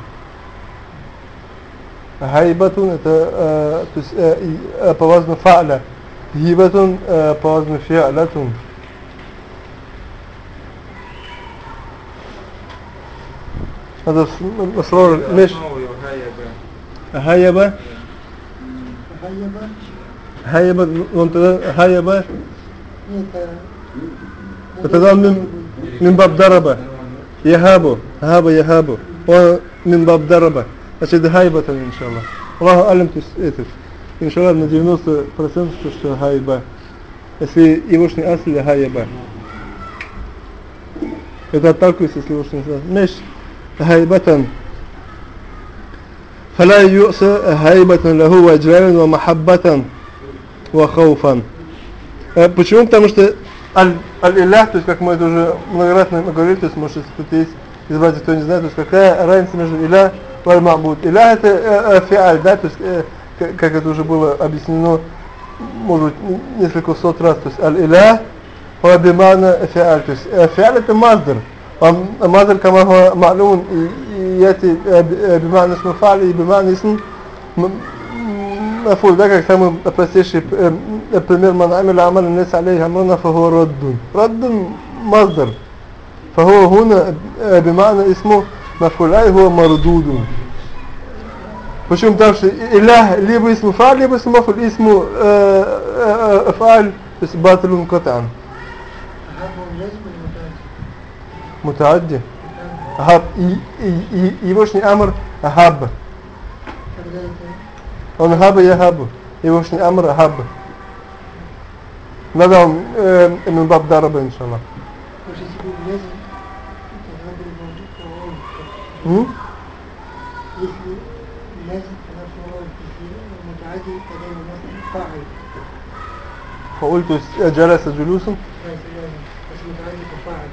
Хайбатун это э, то есть, э, и, э, по вазну фа'ля. Гибатун э, по вазну фи'латун. هذا أسرار ليش Основу его гая б. هيبة غيبة هيبة وانت هيبة нет, وتضام من من باب ضربة يهابه هابه يهابه ومن باب ضربة значит هيبة إن شاء الله الله أعلم то есть этот إن شاء الله на 90% то, что хайба если ивошный асли хайба это отталкивается если ивошный асли مش هيبة فلا يؤسى هيبة له وإجلالا ومحبة وخوفا Э, Почему? Потому что аль- аль-илях, то есть как мы это уже многократно говорили, то есть может если кто-то есть из братьев, кто не знает, то есть какая разница между иля и аль-мабуд. Иля это э, э, фиаль, да, то есть э, как, это уже было объяснено, может быть, несколько сот раз, то есть аль-иля фабимана фиаль, то есть э, фиаль это маздар, а маздар камахуа ма'лун, и эти бимана исму фали, и бимана исму мафуль, да, как самый простейший э, э, пример من عمل عملا ليس عليه أمرنا فهو رد رد مصدر فهو هنا آه، بمعنى اسمه مفعول أي هو مردود Почему? Потому что илях либо اسم فعل, либо اسم مفعول اسمه آه، آه، آه، فعل то есть باطل قطعا أحب لازم المتعدي متعدي هاب يوشني أمر هاب когда это он هاب يهاب يوشني أمر هاب هذا هو، آه، من باب ضرب إن شاء الله Потому что если бы лазер, тогда был бы он, م? если лазер, тогда фараон, если متعدي, тогда его مثلا فاعل فقلت جلس جلوس لازم لازم بس متعدي كفاعل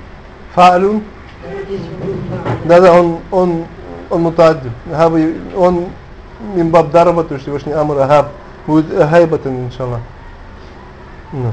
فاعل يعني دي اسمه فاعل ده ده он он он متعدي هاب ي- он من باب ضرب то есть يوشني أمر هاب будет هيبة إن شاء الله نعم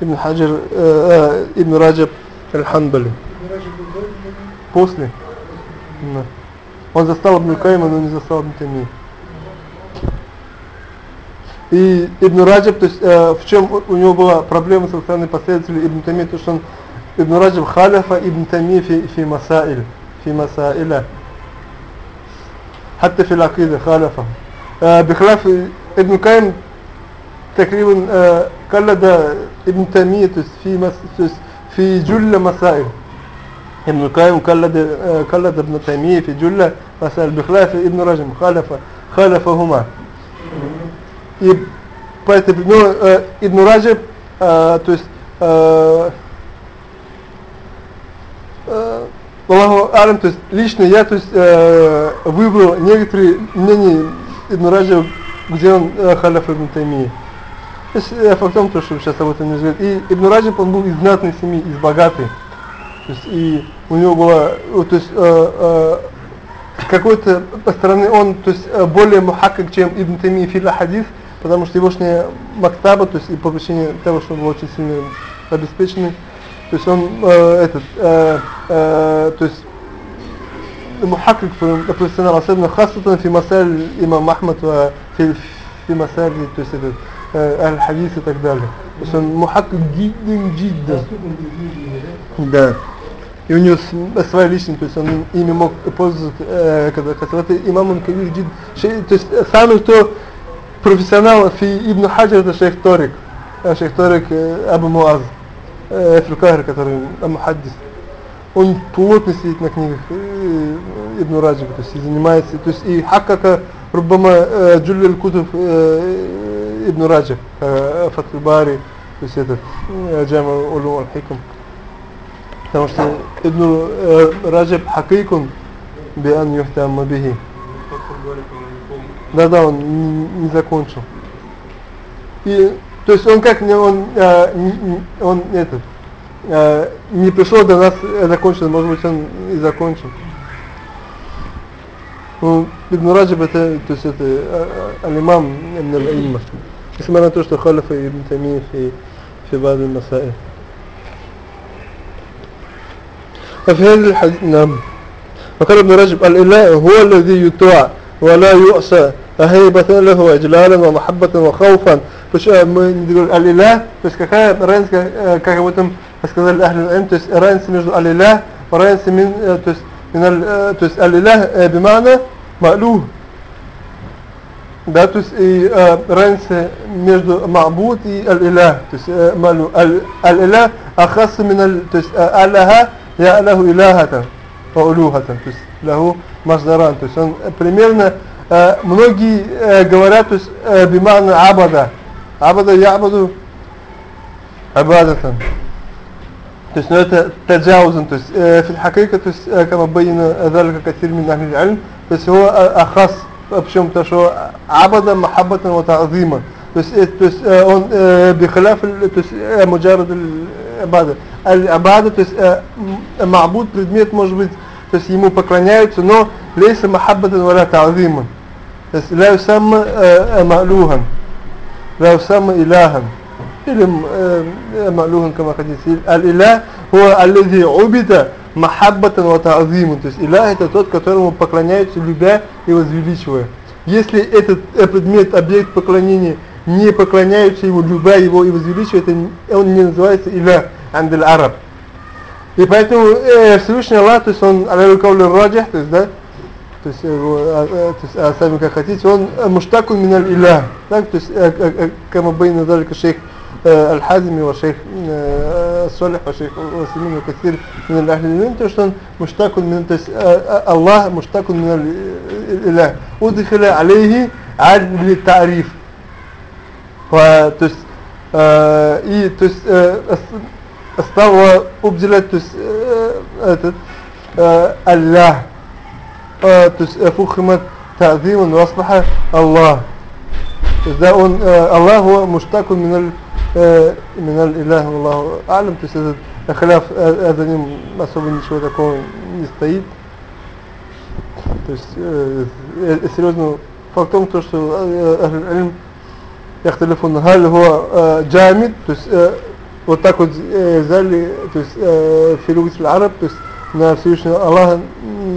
Ибн Хаджар, э, э, Ибн Раджаб Аль-Ханбали. Миражи был до этого, После. Да. Он застал Ибн Кайма, но не застал Ибн Тайми. И Ибн Раджаб, то есть э, в чем у у него была проблема со стороны последователей Ибн Тайми, то что он Ибн Раджаб халяфа Ибн Тайми фи, фи масаиль, фи масаиля. حتى في العقيدة خالفه آه بخلاف ابن قيم تقريبا آه قلد ابن تيمية في مس في جل مسائل ابن القيم قلد آه قلد ابن تيمية في جل مسائل بخلاف ابن رجب خالف خالفهما и поэтому ну, э, Ибн Раджаб э, то есть э, э, Аллаху Алям, то есть лично я то есть, э, выбрал некоторые мнения Ибн Раджаба, где он э, халяф Ибн Таймии. То есть э, факт в том, то, что сейчас об этом не говорит. И Ибн Раджаб, он был из знатной семьи, из богатой. То есть и у него было, э, то есть э, э, с какой-то стороны он то есть, э, более мухаккак, чем Ибн Тайми фил хадис, потому что его мактаба, то есть и по причине того, что он был очень сильно обеспеченный, то есть он э, этот, э, э, то есть محقق في профессионал, особенно خاصة في مسائل имам Ахмад في في مسائل то есть этот э, аль-хадис и так далее. То есть он мухаккак гиддин джиддан. Да. И у него своя личность, то есть он ими мог пользоваться, э, когда касался имамом кавир джид. То есть э, самый кто профессионал фи Ибн Хаджар это шейх Торик. А шейх Торик э, Абу Муаз. Э, Эфрикахр, который Амухаддис. Он плотно сидит на книгах э, Ибн Раджи, то есть и занимается, то есть и хакака Кутов э, Ибн Раджаб, э, Фатху Бари, то есть этот э, Джама Улум Аль-Хикм. Потому что бихи. Фатхуль Бари, по-моему, не помню. Да-да, он не, закончил. И, то есть он как не он, не- он этот, э, не пришел до нас э, закончил, может быть он и закончил. э, алимам ибн аль-Ильма. Несмотря на то, что халифа ибн Тамиев и Фибад المسائل. وفي هذا الحديث نعم وقال ابن رجب الإله هو الذي يطاع ولا يؤسى هيبة له وإجلالا ومحبة وخوفا فش мы говорим алиля, то есть какая разница, э, как об этом сказали ахли илм, то есть разница между алиля, разница мин, э, то есть э, то есть алиля э, бимана ма'лух, да, то есть и э, разница между ма'буд и алиля, то есть э, ма'лух, Аль- алиля ахасу мин аль, то есть аллаха я аллаху илахата, улюхатан, то есть лаху маждаран, то есть он примерно многие говорят, то есть э, бимана абада, абада ябаду абадатан. То есть, ну это таджаузан, то есть э, في الحقيقة, то есть э, كما بين ذلك كثير من أهل العلم, то есть هو э, أخص причем то, что абада махаббатан ва та'зима. То есть, э, то есть э, он э, бихаляф, то есть э, муджарад абада. Аль-абада, то есть э, м- ма'буд, предмет может быть, то есть ему поклоняются, но лейса махаббатан ва та'зима. То есть لا يسمى آه، مألوها لا يسمى إلها или э, э, малюхан кама хадис. Аль-Иля хуа аллази убита махаббатан ва та'зимун. То есть Иля это тот, которому поклоняются, любя и возвеличивая. Если этот э, предмет, объект поклонения не поклоняются ему, любя его и возвеличивая, это он не называется Иля андель араб. И поэтому э, Всевышний Аллах, то есть он аль-Кавлю раджих, то есть, да, то есть, а, э, то есть а сами как хотите, он муштаку миналь иля, так, то есть, кама бейна даже шейх بين ذلك الشيخ آه، الحازمي والشيخ آه، الصالح والشيخ وسليم وكثير من الأهل العلم то есть он مشتاق من то есть آه، آه، الله مشتاق من ال- الإله ودخل عليه عاد للتعريف ف- то есть آه، и то есть آه، أس- стало أبدلت то есть آه، этот آه، الله آه، то есть آه، فخمت تعظيما واصبح الله то есть да он آه، الله هو مشتق من ال آه، من الإله والله أعلم то есть этот خلاف آه، за ним особо ничего такого не стоит то есть э, э, серьезно факт в том то что э, أهل العلم يختلفون هل هو آه، جامد то есть э, вот так вот э, взяли то есть э, في لغة العرب то есть на Всевышнего Аллаха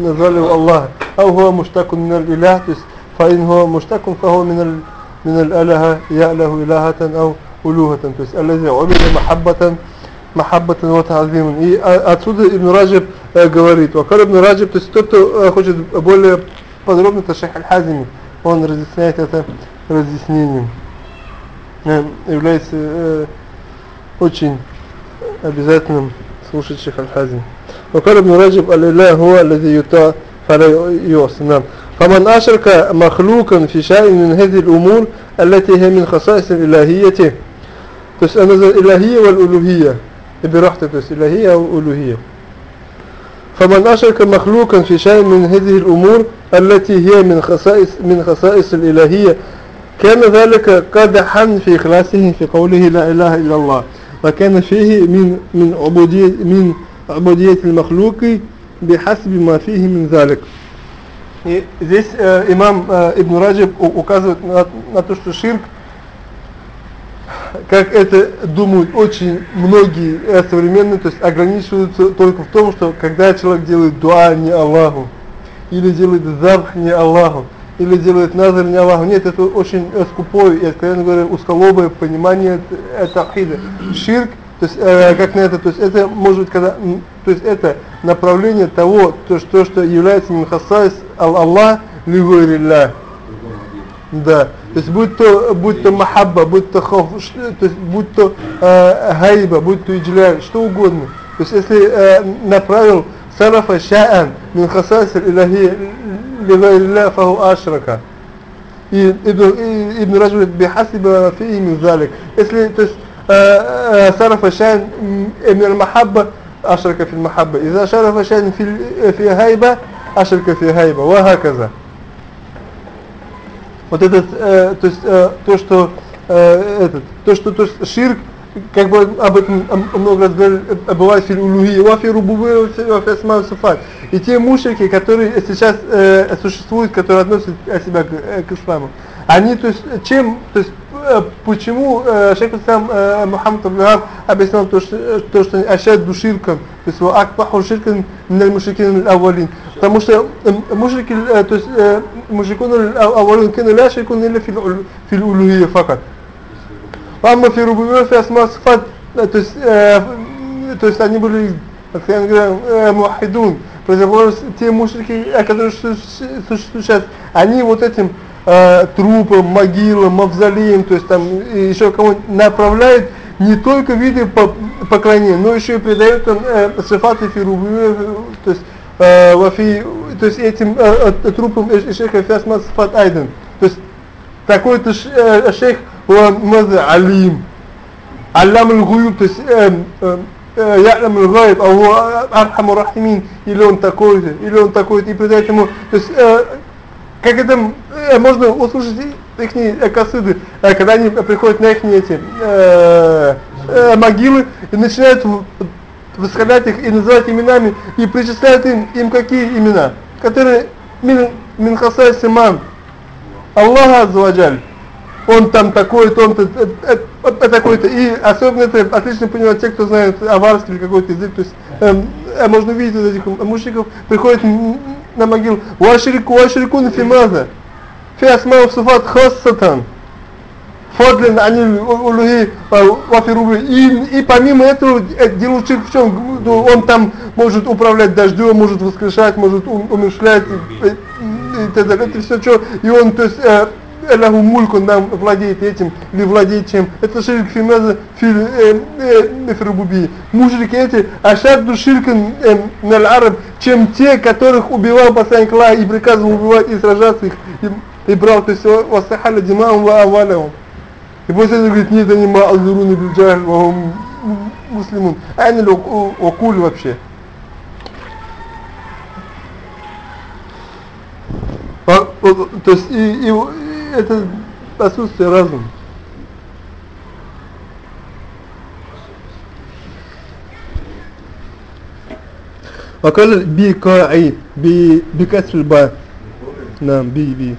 назвали его Аллах أو هو مشتق من الإله то есть فإن هو مشتق فهو من ال من الأله يأله إلهة أو ألوهة то есть الذي عبد محبة محبة وتعظيما и а- отсюда Ибн Раджиб э, говорит وقال Ибн Раджиб то есть тот кто э, хочет более подробно это шейх Аль-Хазими он разъясняет это разъяснением э, является э, очень обязательным слушать шейх Аль-Хазими وقال ابن رجب الإله هو الذي يطاع فلا يعصى نعم فمن أشرك مخلوقا في شيء من هذه الأمور التي هي من خصائص الإلهية то есть она за إلهية والألوهية براحته то есть إلهية أو ألوهية فمن أشرك مخلوقا في شيء من هذه الأمور التي هي من خصائص من خصائص الإلهية كان ذلك قدحا في إخلاصه في قوله لا إله إلا الله وكان فيه من من عبودية من عبودية المخلوق بحسب ما فيه من ذلك И здесь э, имам э, Ибн Раджиб у- указывает на, на то, что ширк, как это думают очень многие современные, то есть ограничиваются только в том, что когда человек делает дуа не Аллаху, или делает забх не Аллаху, или делает назар не Аллаху. Нет, это очень э, скупое и, откровенно говоря, узколобое понимание тавхида. Ширк, то есть, э, как на это, то есть это может когда, то есть это направление того, то, что, что является минхасайс Аллах, лигуирилля. Да. То есть будь то, будь то махабба, будь то хоф, то есть будь то э, хайба, будь то иджляй, что угодно. То есть если э, направил сарафа ша'ан мин хасасир илахи лигайрилля фаху ашрака. И Ибн, Ибн Раджу говорит, бихасиба фи имин залик. Если, то есть, э, э, сарафа ша'ан мин махабба, ашрака фи махабба. Иза шарафа ша'ан фи хайба, ашрака фи хайба. Ва хаказа. Вот этот, э, то есть э, то, что э, этот, то, что то есть ширк, как бы об этом много раз говорили, э, бывает в улухи, вафи рубубы, вафи асма суфат. И те мушрики, которые сейчас э, существуют, которые относят себя к, э, к исламу, они, то есть, чем, то есть, почему шейх Ислам Мухаммад Абдулхаб объяснял то, что, то, что ашаду ширкан, то есть акбаху ширкан миналь мушрикин авалин. Потому что мушрики, то есть мушрикун авалин кену ля ширкун или фил улухия факат. Амма фи рубубия фи асма сифат, то есть, то есть они были, как я говорю, мухидун. Противоположность те мушрики, которые существуют сейчас, они вот этим э, трупы, могилы, мавзолеем, то есть там еще кого-нибудь направляет не только виды поклонения, но еще и придает он э, сифаты фирубы, э, то есть э, вафи, то есть этим э, э трупам э, шейх Афиасмат сифат айден. То есть такой-то э, шейх алим, аллам аль-гуюб, то есть э, э, Ялям Аль-Гайб, Аллаху Архаму Рахимин, или он такой-то, или он такой-то, и придает ему, то есть как это э, можно услышать их э, косыды э, когда они приходят на их эти э, э, могилы и начинают восхвалять их и называть именами и причисляют им им какие имена которые мин мин хасай симан Аллах Аззаваджаль он там такой-то, он -то, э, э, такой-то. И особенно это отлично понимают те, кто знает аварский или какой-то язык. То есть эм, э, можно видеть вот этих мужиков, приходят на могилу. Уашрику, уашрику на фимаза. Фи асмау суфат хассатан. Фадлин они улухи вафирубы. И, и помимо этого э, делают в чем? Ну, Он там может управлять дождем, может воскрешать, может ум- умершлять и, и, и так далее. Это все что. И он, то есть, э, Аллаху мульк, он нам владеет этим, или владеет чем. Это ширк фимаза фил э, э. Мужрики эти, ашадду ширкан э, на араб, чем те, которых убивал посланник Аллаха и приказывал убивать и сражаться их, и, и брал, то есть, васахаля димаум ва авалявум. И после этого говорит, нет, они маазуруны биджаль, вахум муслимун. А они окуль вообще. А, То есть, и, и, и это отсутствие разума. وقال البيكاعي ب- بكسر الباء نعم بي بي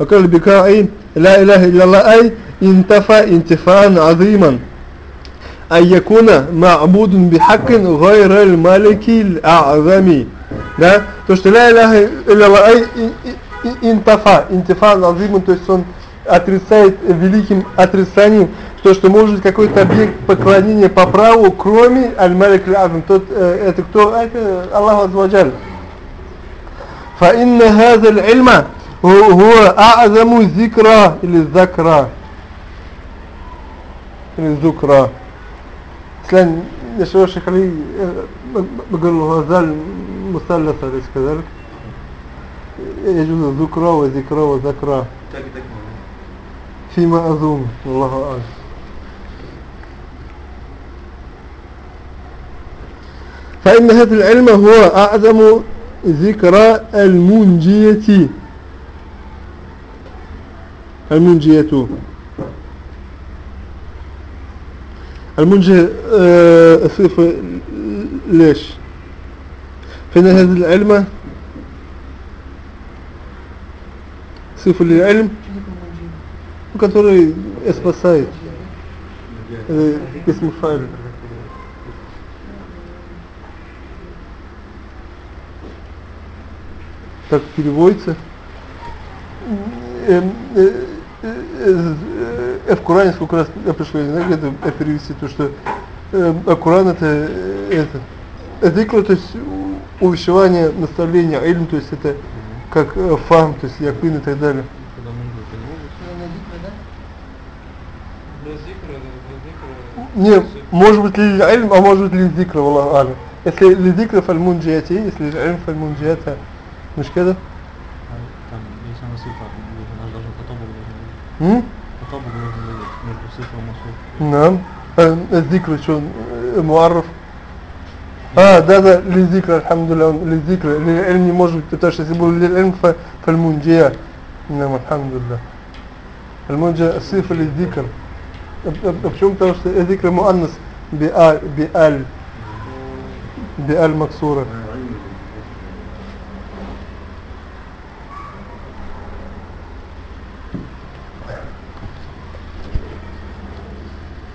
وقال البيكاعي لا إله إلا الله أي انتفى انتفاعا عظيما أن يكون معبود بحق غير الملك الأعظم да, то что لا إله إلا الله أي интафа, интифа назимун, то есть он отрицает великим отрицанием, то, что может быть какой-то объект поклонения по праву, кроме аль-малик аль тот, э, это кто? Это Аллах Азваджаль. فإن هذا العلم هو, هو أعظم ذكرى или ذكرى или ذكرى مثلا يشوى الشيخ علي بقول له هذا المثلث أليس كذلك إيه يجوز ذكرى وذكرى وذكرى. فيما أظن الله أعلم. فإن هذا العلم هو أعظم ذكرى المنجية. المنجية. المنجية آه، صفة ليش؟ فإن هذا العلم Сифули Эльм, ну, который спасает. Э, из Исмуфайль. Так переводится. Э, э, в Коране сколько раз я не знаю, это перевести, то что а Коран это это. Зикр, то есть увещевание, наставление, а то есть это как э, фарм, то есть якын и так далее. Не, может быть ли альм, а может быть ли зикра, Аллаху алим. Если ли зикра фальмунджиати, если ли альм фальмунджиата, мушкеда? Там, если она сифа, она должна потом углубить. Потом углубить между сифом и сифом. Да. А, э, зикра, что, э, муарров? آه ده ده للذكر الحمد لله للذكر للعلم موجود تقدرش تسيبه للعلم فالمنجيات انما الحمد لله. المنجى الصفة للذكر. بشو متوش ذكر مؤنث بآل بآل بآل مكسورة.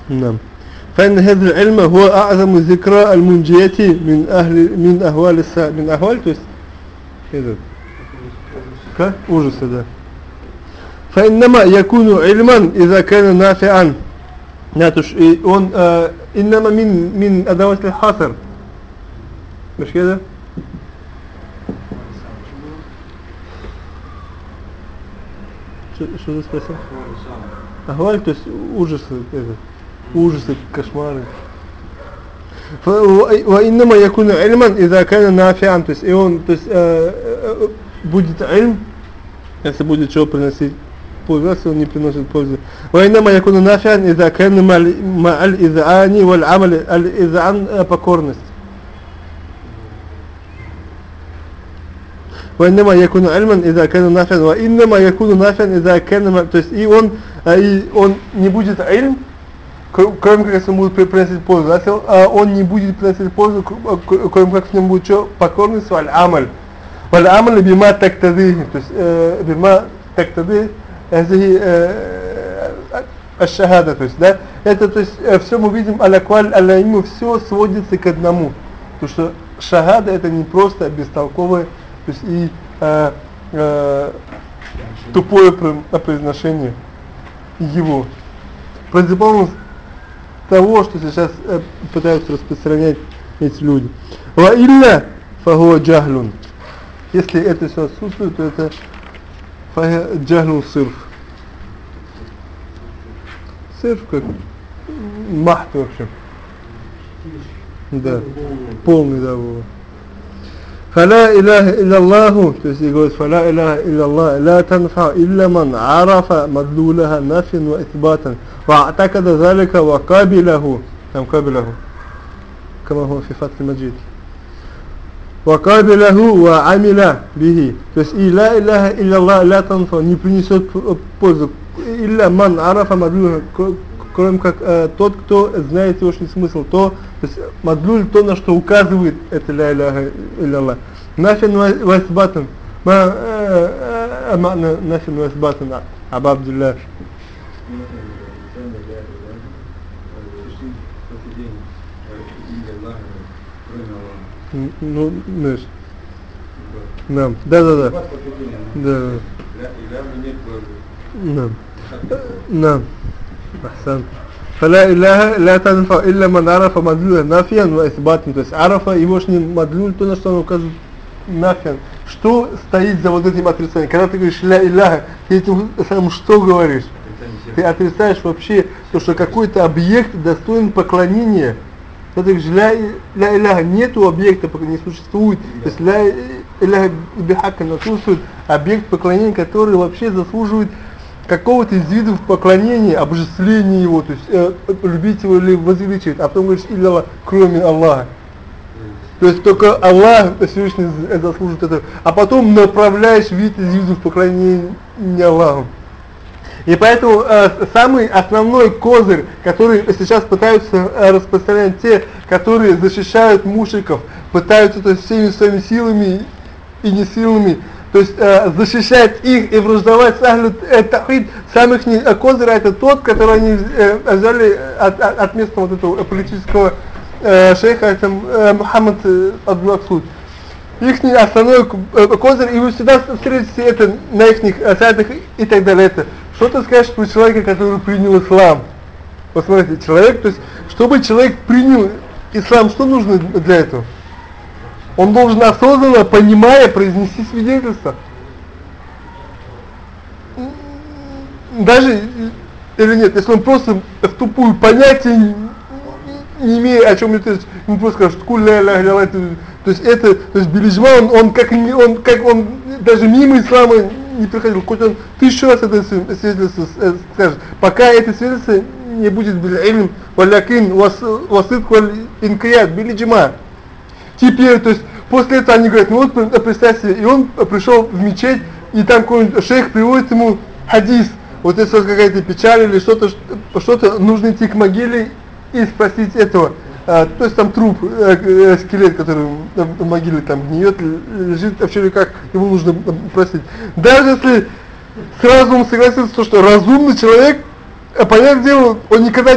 نعم. فإن هذا العلم هو أعظم ذكرى المنجية من أهل من أهوال الس من أهوال توس. هذا. كأوجس هذا. فإنما يكون علما إذا كان نافعا. ناتش آه، إنما من من أدوات الحصر مش كذا شو شو اسمه؟ أهوال توس أوجس هذا. ужасы, это, ужасы, кошмары. ف- و- وإنما يكون علما إذا كان نافعا то есть и он то есть э, э, будет ильм если будет что приносить пользу если он не приносит пользы وإنما يكون نافعا إذا كان مع ال- مع الإذعان والعمل الإذعان э, покорность وإنما يكون علما إذا كان نافعا وإنما يكون نافعا إذا كان م- то есть и он э, и он не будет ильм кр- кроме как если он будет приносить пользу. Если а он не будет приносить пользу, а, кроме как в нем будет что? Покорность, валь амаль. Валь амаль бима тактады. То есть, э, бима тактады, эзихи, э, э, ашахада, то есть, да, это, то есть, э, все мы видим, алякваль, аляйму, все сводится к одному, то что шагада это не просто бестолковое, то есть, и э, э, тупое произношение его. Противоположность того, что сейчас э, пытаются распространять эти люди. Ва илля фахуа джахлун. Если это все отсутствует, то это фахуа джахлун сырф. Сырф как махт в общем. Да. Полный, да. فلا إله إلا الله то есть и говорит فلا إله إلا الله لا تنفع إلا من عرف مدلولها نفيا وإثباتا واعتقد ذلك وقابله там قابله كما هو في فتح المجيد وقابله وعمل به то есть и لا إله إلا الله لا تنفع не принесет пользу إلا من عرف مدلولها кроме как э, тот, кто знает его смысл, то, то есть мадлюль то, на что указывает это ля ля ля э, э, а, Нафин васбатан, ма амана нафин васбатан, аб Абдулляш. Ну, ну знаешь, да, да, да, да, да, да, да, أحسن فلا إله لا تنفع إلا من عرف مدلولا نافيا وإثباتا то есть عرف его мадлюль то на что он указывает нафиан что стоит за вот этим отрицанием когда ты говоришь ля иляха ты этим самым что говоришь ты отрицаешь вообще то что какой-то объект достоин поклонения когда ты говоришь ля, ля иляха нету объекта не существует то есть ля иляха бихака отсутствует объект поклонения который вообще заслуживает какого-то из видов поклонения, обожествления его, то есть э, любить его или возвеличивать, а потом говоришь илля кроме Аллаха. То есть только Аллах Всевышний заслужит это, а потом направляешь вид из видов поклонения Аллаху. И поэтому э, самый основной козырь, который сейчас пытаются э, распространять те, которые защищают мушиков, пытаются то есть, всеми своими силами и не силами то есть э, защищать их и враждовать с Ахлю э, Тахид, самых не, э, козыря это тот, который они э, взяли от, от, от местного вот этого политического э, шейха, это э, Мухаммад э, Абдулаксуд. Их основной э, козырь, и вы всегда встретите это на их сайтах и так далее. Это. Что ты скажешь про человека, который принял ислам? Вот смотрите, человек, то есть, чтобы человек принял ислам, что нужно для этого? Он должен осознанно, понимая, произнести свидетельство. Даже, или нет, если он просто в тупую понятия не имея о чем говорить, ему просто скажут, куль ля ля ля то есть это, то есть Белиджма, он, он как он как он даже мимо ислама не проходил, хоть он тысячу раз это сви- свидетельство э, скажет, пока это свидетельство не будет биль валякин васыт валь инкият билиджма. Теперь, то есть, после этого они говорят, ну вот пр- представь себе, и он пришел в мечеть, и там какой-нибудь шейх приводит ему хадис, вот если вот какая-то печаль или что-то, что- что-то, нужно идти к могиле и спросить этого. А, то есть там труп, э, э, скелет, который в могиле там гниет, лежит в червяках, его нужно э, просить. Даже если сразу он согласится, то, что разумный человек, э, понятное дело, он никогда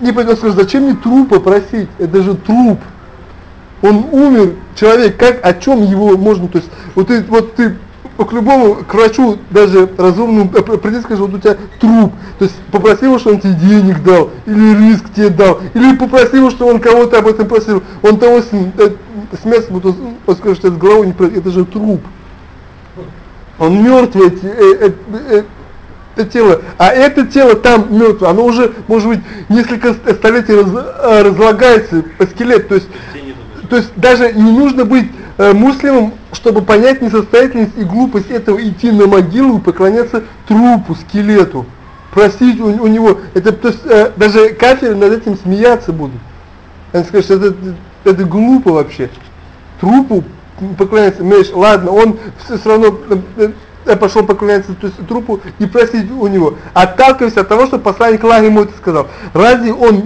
не пойдет скажет, зачем мне трупа просить, это же труп он умер, человек, как, о чем его можно, то есть, вот ты, вот ты к любому, к врачу, даже разумному, э, приди, скажи, вот у тебя труп, то есть попроси его, что он тебе денег дал, или риск тебе дал, или попроси его, что он кого-то об этом просил, он того с, э, с мяса, вот, он он скажет, что это с головой не пройдет, это же труп. Он мертвый, э, э, э, это тело, а это тело там мертвое, оно уже, может быть, несколько ст- столетий раз- э, разлагается, э, скелет, то есть, то есть даже не нужно быть э, муслимом, чтобы понять несостоятельность и глупость этого идти на могилу и поклоняться трупу, скелету, просить у, у него, это то есть э, даже кафиры над этим смеяться будут. Они скажут, что это, это глупо вообще. Трупу поклоняться, знаешь, ладно, он все, равно э, э, пошел поклоняться то есть, трупу и просить у него. Отталкиваясь от того, что посланник Аллаха ему это сказал. Разве он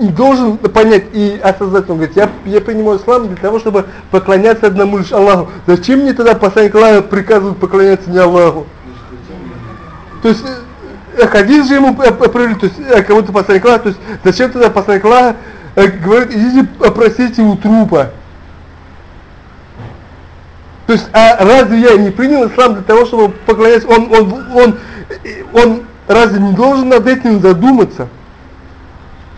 не должен понять и осознать, он говорит, я, я принимаю ислам для того, чтобы поклоняться одному лишь Аллаху. Зачем мне тогда посланник Аллаха приказывает поклоняться не Аллаху? То есть, э, хадис же ему э, э, привели, то есть, э, кому-то посланник Аллаха, то есть, зачем тогда посланник Аллаха э, говорит, идите попросите у трупа. То есть, а разве я не принял ислам для того, чтобы поклоняться, он, он, он, э, он разве не должен над этим задуматься?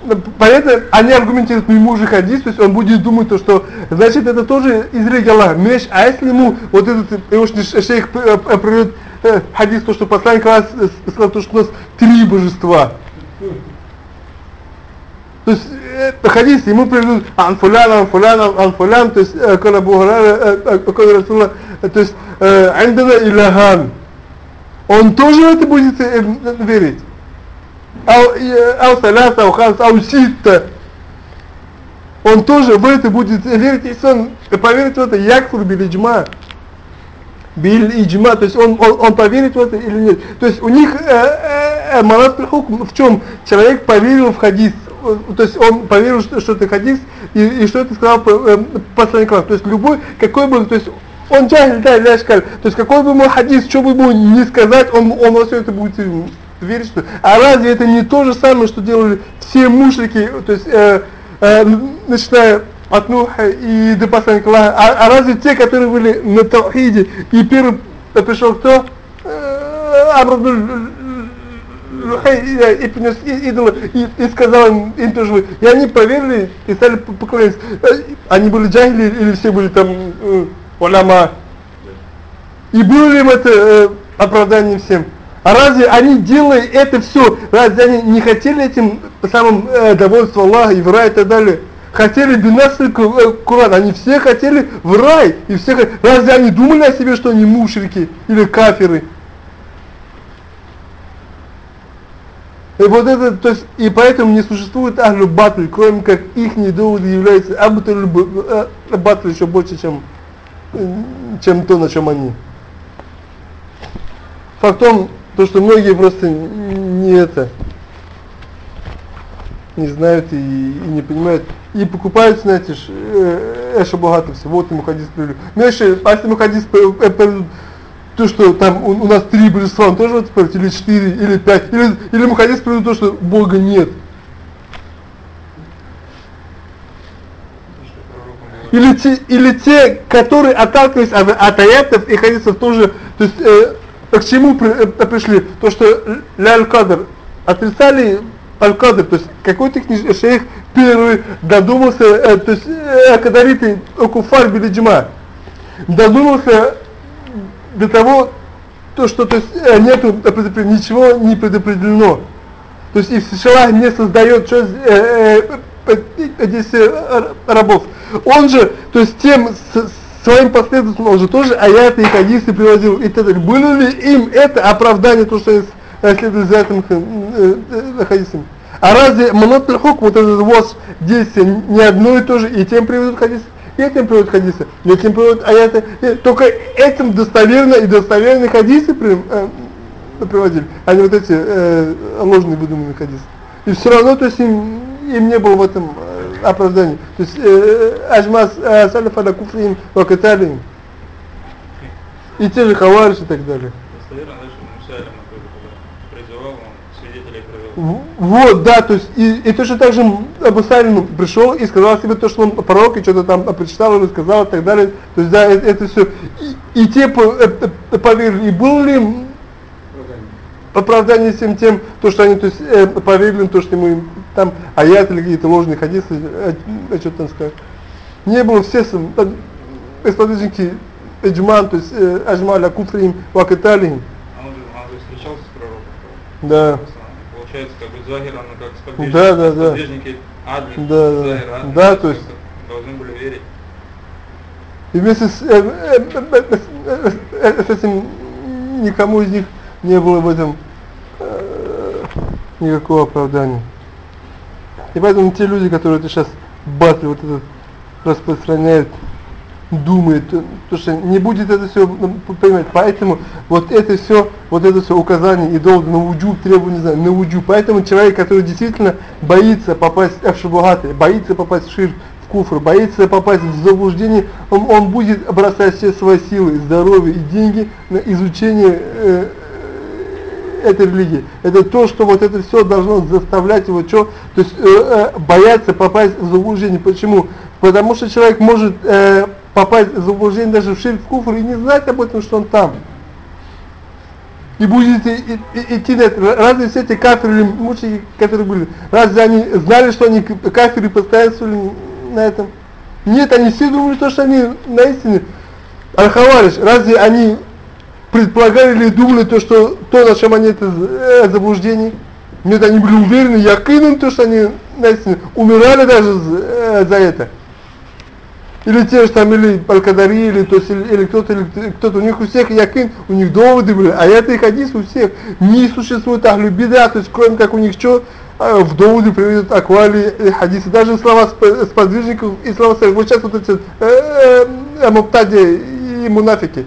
Ну, Понятно, они аргументируют, ну ему уже хадис, то есть он будет думать то, что значит это тоже из религии Аллаха. Меш, а если ему вот этот Иошный шейх э, э, приведет э, хадис, то что посланник с- с- сказал, то, что у нас три божества. То есть э, хадис ему приведут анфулян, анфулян, анфулян, то есть э, кона Бухарара, кона Расула, э, то есть э, андана илахан. Он тоже в это будет э, э, верить ау, э, ау саляса, ау хас, ау ситта. Он тоже в это будет верить, если он поверит в это, якфур билиджма. Билиджма, то есть он, он, он поверит в это или нет. То есть у них э, э, э марат в чем? Человек поверил в хадис, то есть он поверил, что, что это хадис, и, и что это сказал э, посланник Аллаха. То есть любой, какой бы, то есть он джахиль, да, ляшкаль, то есть какой бы ему хадис, что бы ему не сказать, он, он во все это будет верить, что... А разве это не то же самое, что делали все мушрики, то есть, э, э, начиная от Нуха и до посланника Аллаха, а, а разве те, которые были на Таухиде, и первый пришел кто? Э, Амр Лухай и, принес идола, и, и сказал им, им тоже, вы. и они поверили и стали поклоняться. Э, Они были джахили или все были там э, уляма? И было ли им это э, оправдание всем? А разве они делали это все, разве они не хотели этим самым э, довольство Аллаха и в рай и так далее? Хотели бинасы Куран, они все хотели в рай, и все разве они думали о себе, что они мушрики или кафиры? И вот это, то есть, и поэтому не существует ахлю кроме как их доводы являются абуталь батль еще больше, чем, э, чем то, на чем они. Факт в том, то, что многие просто не это, не знают и, и не понимают, и покупают, знаете, ж, э, эшо богато всего, вот ему хадис привели. Меньше, а если ему хадис пр- э, приведут, то, что там у, у нас три божества, он тоже вот спорит, или четыре, или пять, или, или ему хадис приведут то, что Бога нет. Или те, или те, которые отталкивались от, от аятов и хадисов тоже, то есть э, к чему при, э, пришли? То, что ля аль-кадр отрицали аль-кадр, то есть какой-то шейх первый додумался, э, то есть э, кадариты куфар билиджма, додумался до того, то, что то есть, э, нету ничего не предопределено. То есть и Всевышний не создает что, э, э, 10 рабов. Он же, то есть тем своим последователям он же тоже аяты и хадисы приводил и далее. Было ли им это оправдание, то, что следовали за этим э, э, хадисом? А разве монотный хук, вот этот воз действия не одно и то же, и тем приведут хадисы, и этим приводят хадисы, и этим приводят аяты, и только этим достоверно и достоверные хадисы при, э, приводили, а не вот эти э, ложные выдуманные хадисы. И все равно, то есть им, им не было в этом э, оправдания. То есть э, ажмас э, салифа на куфрим им. И те же хавариши и так далее. Вот, да, то есть, и, и точно так же Абу Салим пришел и сказал себе то, что он пророк, и что-то там прочитал, или сказал и так далее. То есть, да, это, это все. И, и те по- э, э, поверили. И было ли оправдание всем тем, то, что они то есть, э, поверили, то, что ему там аят или какие-то ложные хадисы, э, э, что там сказать. Не было все э, сподвижники Эджман, то есть э, Ажмаля Куфрим, Вакаталихим. А он же встречался с пророком. Да. Получается, как бы Захир, он как сподвижник, Да, да, да. сподвижники Да, да. Захир, Да, то есть- должны были верить. И вместе с, э, э, э, э, э, с этим никому из них не было в этом э, никакого оправдания. И поэтому те люди, которые это сейчас батли вот этот распространяют, думают, то, то, что не будет это все понимать. Поэтому вот это все, вот это все указание и долго на уджуб, требования, не знаю, на уджуб. Поэтому человек, который действительно боится попасть в шабугаты, боится попасть в ширк, в куфр, боится попасть в заблуждение, он, он будет бросать все свои силы, здоровье и деньги на изучение э, этой религии. Это то, что вот это все должно заставлять его что, то есть э, э, бояться попасть в заблуждение. Почему? Потому что человек может э, попасть в заблуждение даже в ширк в куфр и не знать об этом, что он там. И будет и- и- и- идти на это. Разве все эти кафиры или мученики, которые были, разве они знали, что они кафиры постоянствовали на этом? Нет, они все думали, то, что они на истине. Аль-Хавариш, разве они предполагали или думали то, что то, на чем они это э, заблуждение? Нет, они были уверены, якином, то, что они на истине умирали даже за, э, это. Или те же там, или Аль-Кадари, или, то или, или кто-то, или кто-то, у них у всех якин, у них доводы были, а это и хадис у всех. Не существует ахлю беда, то есть кроме как у них что, а, в доводы приведут аквали и хадисы, даже слова сп- сподвижников и слова. Вот сейчас вот эти э, э, муптади и мунафики,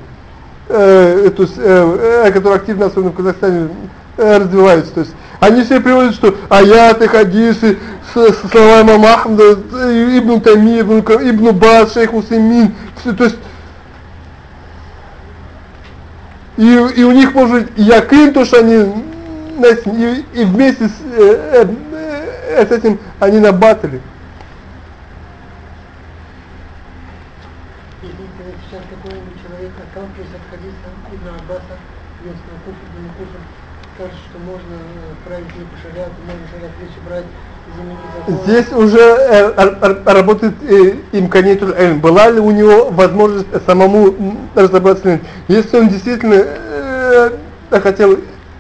э, то есть, э, э, которые активно, особенно в Казахстане, э, развиваются. То есть они все приводят, что аяты, хадисы, с, с словами Махмада, э, Ибн Тайми, Ибн, Ка- Ибн Баз, Шейх Усеймин, то есть и, и у них может быть якин, то, что они знаете, и, и вместе с, э, э, с этим они набатали. Если э, сейчас какой-нибудь человек отталкиваясь от хадиса Ибн Аббаса, местного куфа, Ибн Куфа, скажет, что можно э, править по шариату, можно шариат вещи брать. Здесь уже э, работает э, имканитуль эльм. Была ли у него возможность самому разобраться? Если он действительно э, хотел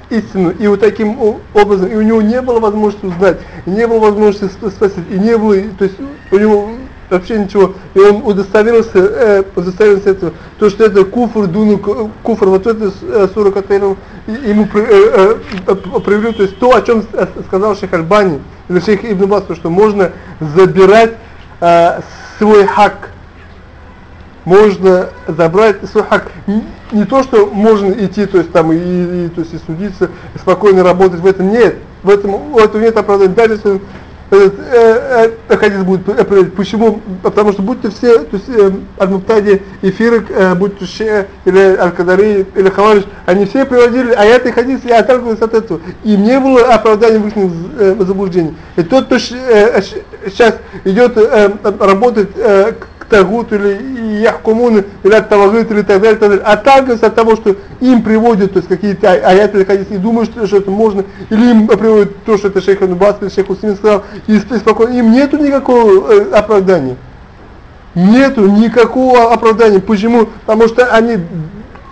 истину, и вот таким образом, и у него не было возможности узнать, не было возможности сп- спросить, и не было, то есть у него вообще ничего, и он удостоверился, э, удостоверился этого, то, что это куфр, дуну, ку- куфр, вот это э, сура, ему э, э, привели, то есть то, о чем э, сказал шейх Альбани, или шейх Ибн Бас, то, что можно забирать э, свой хак, можно забрать свой хак. Не то, что можно идти, то есть там и, и, то есть и судиться, и спокойно работать в этом нет. В этом, в этом нет оправдания. Даже этот, э, э, хадис будет определять. Почему? Потому что будьте все, то есть э, Аль-Муптади и э, будь то или Аль-Кадари, или Хавариш, они все приводили аяты и хадис и отталкивались от этого. Им не было оправдания в их э, заблуждении. И тот, кто э, сейчас идет э, работать э, к тагут или яхкумуны, или от тавагит, или так далее, так далее, отталкиваются от того, что им приводят, то есть какие-то ай- аяты или хадисы, и думают, что, что это можно, или им приводят то, что это шейх Нубас или шейх Усимин сказал, и сп- спокойно, им нету никакого э, оправдания. Нету никакого оправдания. Почему? Потому что они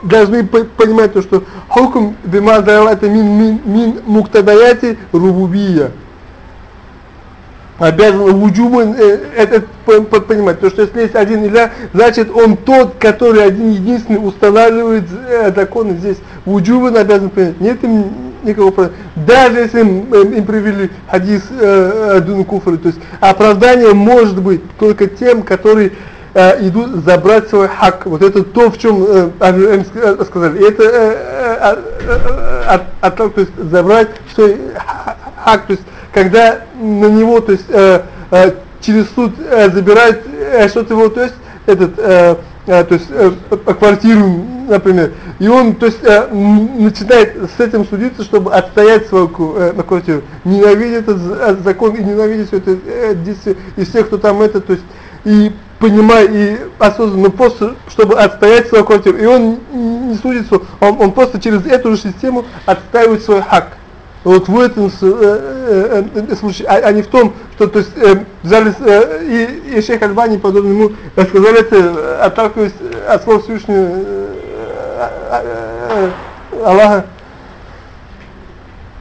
должны по- понимать то, что хукм это мин, мин, мин муктадаяти рубубия. Обязан вуджубан э, это по- по- понимать. То, что если есть один иля, значит он тот, который один единственный устанавливает э, законы здесь. Вуджубан обязан понять. Нет им никакого проблема. Даже если им, им, привели хадис э, Дун Куфры, то есть оправдание может быть только тем, которые э, идут забрать свой хак. Вот это то, в чем э, ска- э, сказали. Это э, э, э, от, от то есть забрать свой ха- хак, то есть когда на него, то есть э, э, через суд э, забирают э, что-то его, то есть этот, э, э, то есть э, э, квартиру, например, и он, то есть э, начинает с этим судиться, чтобы отстоять свою э, квартиру, ненавидит этот э, закон и ненавидит все это э, действие, и всех, кто там это, то есть и понимая и осознанно просто, чтобы отстоять свою квартиру, и он не судится, он, он просто через эту же систему отстаивает свой хак. Вот в этом э, э, э, случае, а, а не в том, что то есть э, взяли э, и, и шейх Альбани подобно ему э, сказали это, отталкиваясь от слов Всевышнего э, Аллаха.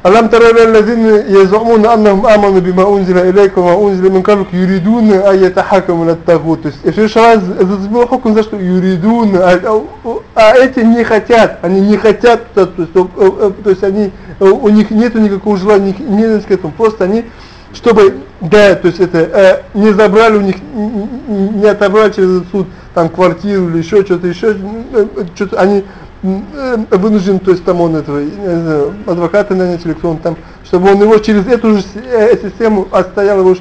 ألم تر إلى الذين يزعمون أنهم آمنوا بما أنزل إليك وما أنزل من قبلك يريدون أن يتحكموا إلى الطاغوت то есть если еще раз зацепил хукм за что юридун а, а- а эти не хотят они не хотят то, то, есть, э, э, то есть они э, у них нету никакого желания ни- ненависти к этому просто они чтобы да то есть это э, не забрали у них н- н- не отобрали через этот суд там квартиру или еще что-то еще э, э, что-то они м, э, вынужден, то есть там он этого, адвоката нанять или кто он там, чтобы он его через эту же э, систему отстоял его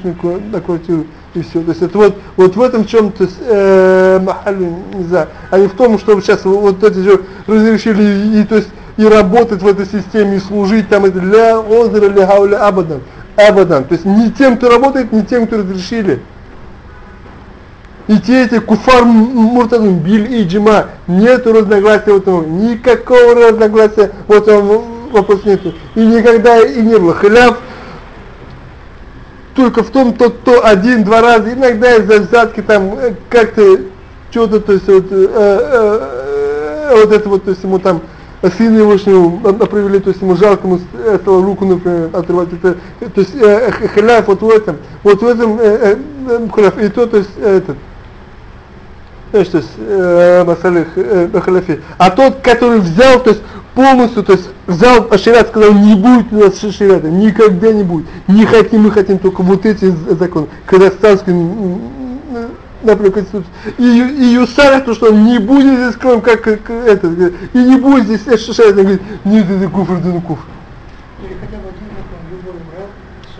на квартиру и все. То есть это вот, вот в этом чем то э, махалю, не знаю, а не в том, чтобы сейчас вот эти же разрешили и, и, то есть и работать в этой системе, и служить там, это ля озера, ля гауля абадан, абадан. То есть не тем, кто работает, не тем, кто разрешили. И те эти куфар муртадун бил и джима, нету разногласия в этом, никакого разногласия в этом вопросе нету. И никогда и не было. Халяв только в том, то, то один-два раза, иногда из-за взятки там э, как-то что-то, то есть вот, э, э, э, вот это вот, то есть ему там сына его провели, то есть ему жалко, ему стало руку, например, отрывать, это, то есть э, халяв вот в этом, вот в этом э, э, халяв, и то, то есть э, знаешь, то есть э, масалих э, халяфи. А тот, который взял, то есть полностью, то есть взял шариат, сказал, не будет у нас шариата, никогда не будет. Не хотим, мы хотим только вот эти законы. Казахстанский, например. И, и Юсаров, то, что он не будет здесь, кроме как, как это, и не будет здесь э, шариат, он говорит, нет, это куфр, это не куфр. Или хотя бы один закон, любой брал.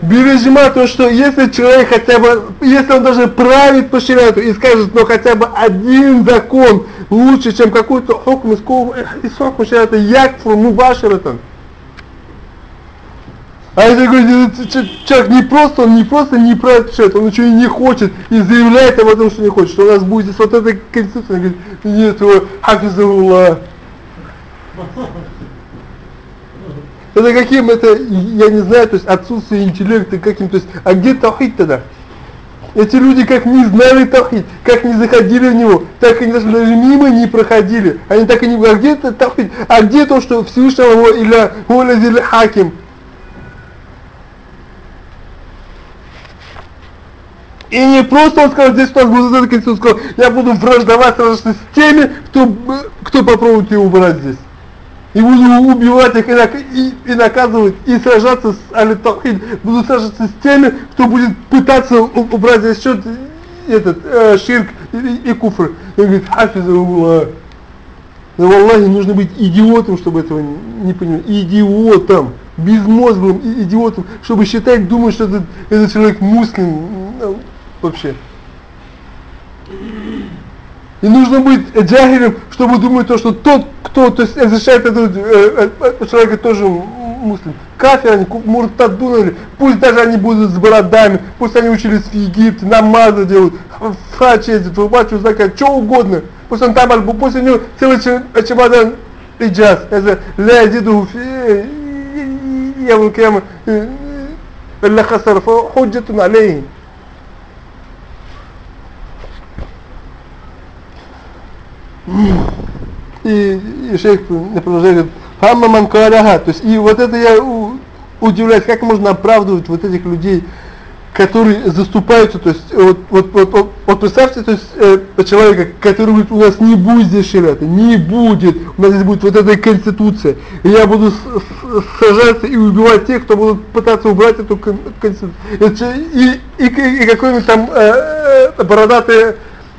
Бережима то, что если человек хотя бы, если он даже правит по шариату и скажет, но хотя бы один закон лучше, чем какой-то хукм из хукма шариата, якфур мубаширатан. А это говорит, э, человек не просто, он не просто не правит по шариату, он еще и не хочет, и заявляет об этом, что не хочет, что у нас будет здесь вот эта конституция, он говорит, нет, хафизуллах. Это каким это, я не знаю, то есть отсутствие интеллекта каким, то есть, а где таухид тогда? Эти люди как не знали таухид, как не заходили в него, так и даже мимо не проходили. Они так и не, а где это таухид? А где то, что Всевышнего его или Гулазиль Хаким? И не просто он сказал, здесь у нас эта конституция, сказал, я буду враждовать с теми, кто, кто попробует ее убрать здесь. И буду убивать их и, нак- и, и наказывать, и сражаться с али Тавхид. Буду сражаться с теми, кто будет пытаться убрать здесь счет этот, э, ширк и, и, и куфр. И он говорит, хафизуллах. Но Аллахе нужно быть идиотом, чтобы этого не, не понимать. Идиотом. Безмозглым и идиотом, чтобы считать, думать, что этот, этот человек муслим. ну, вообще. И нужно быть джагилем, чтобы думать то, что тот, кто то есть, защищает этого э, э, человека, тоже муслим. Кафир они, муртадуны, или, пусть даже они будут с бородами, пусть они учились в Египте, намазы делают, хач ездят, рубачу закат, что угодно. Пусть он там, пусть у него целый чемодан иджаз. Это ля дидуху фи, я вон кема, ля хасарфа, худжетун алейхим. И, и шейх продолжает, говорит, «Фамма манкаляха». То есть, и вот это я удивляюсь, как можно оправдывать вот этих людей, которые заступаются, то есть вот, вот, вот, вот, вот представьте, то есть э, человека, который говорит, у нас не будет здесь шариата, не будет, у нас здесь будет вот эта конституция, и я буду сажаться и убивать тех, кто будут пытаться убрать эту кон, конституцию. И, и, и, и какой-нибудь там э, э, бородатый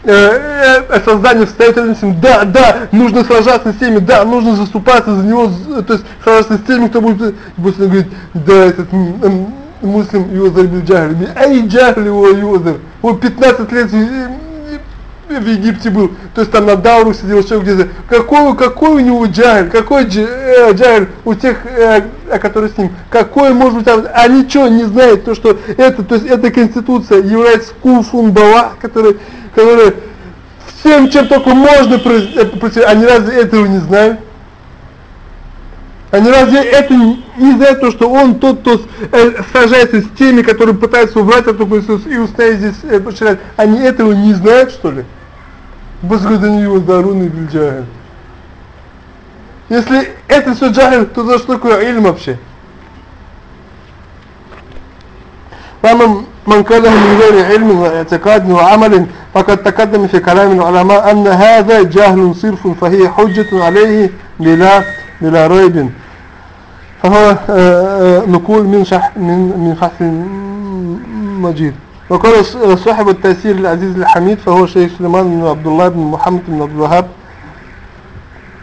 э, э, создание встает рядом с ним, да, да, нужно сражаться с теми, да, нужно заступаться за него, то есть сражаться с теми, кто будет, после он говорит, да, этот м, муслим юзер бил джахли, ай джахли его юзер, он 15 лет в Египте был, то есть там на Дауру сидел, еще где-то, какой, какой у него джахль, какой э, джахль у тех, э, которые с ним, какой может быть, а ничего не знает, то что это, то есть эта конституция является куфун бала, который которые всем, чем только можно против, они разве этого не знают? Они разве это не знают, то, что он тот, кто э, сражается с теми, которые пытаются убрать эту Конституцию и устоять здесь э, почитать, они этого не знают, что ли? Возгодани его даруны бильджахиль. Если это все джахиль, то за что такое ильм вообще? فمن من كانه من غير علم واعتقاد وعمل فقد تقدم في كلام العلماء أن هذا جهل صرف فهي حجة عليه بلا بلا ريب فهو نقول من شح من من فتح مجيد وقال صاحب التأثير العزيز الحميد فهو شيخ سليمان بن عبد الله بن محمد بن عبد الوهاب.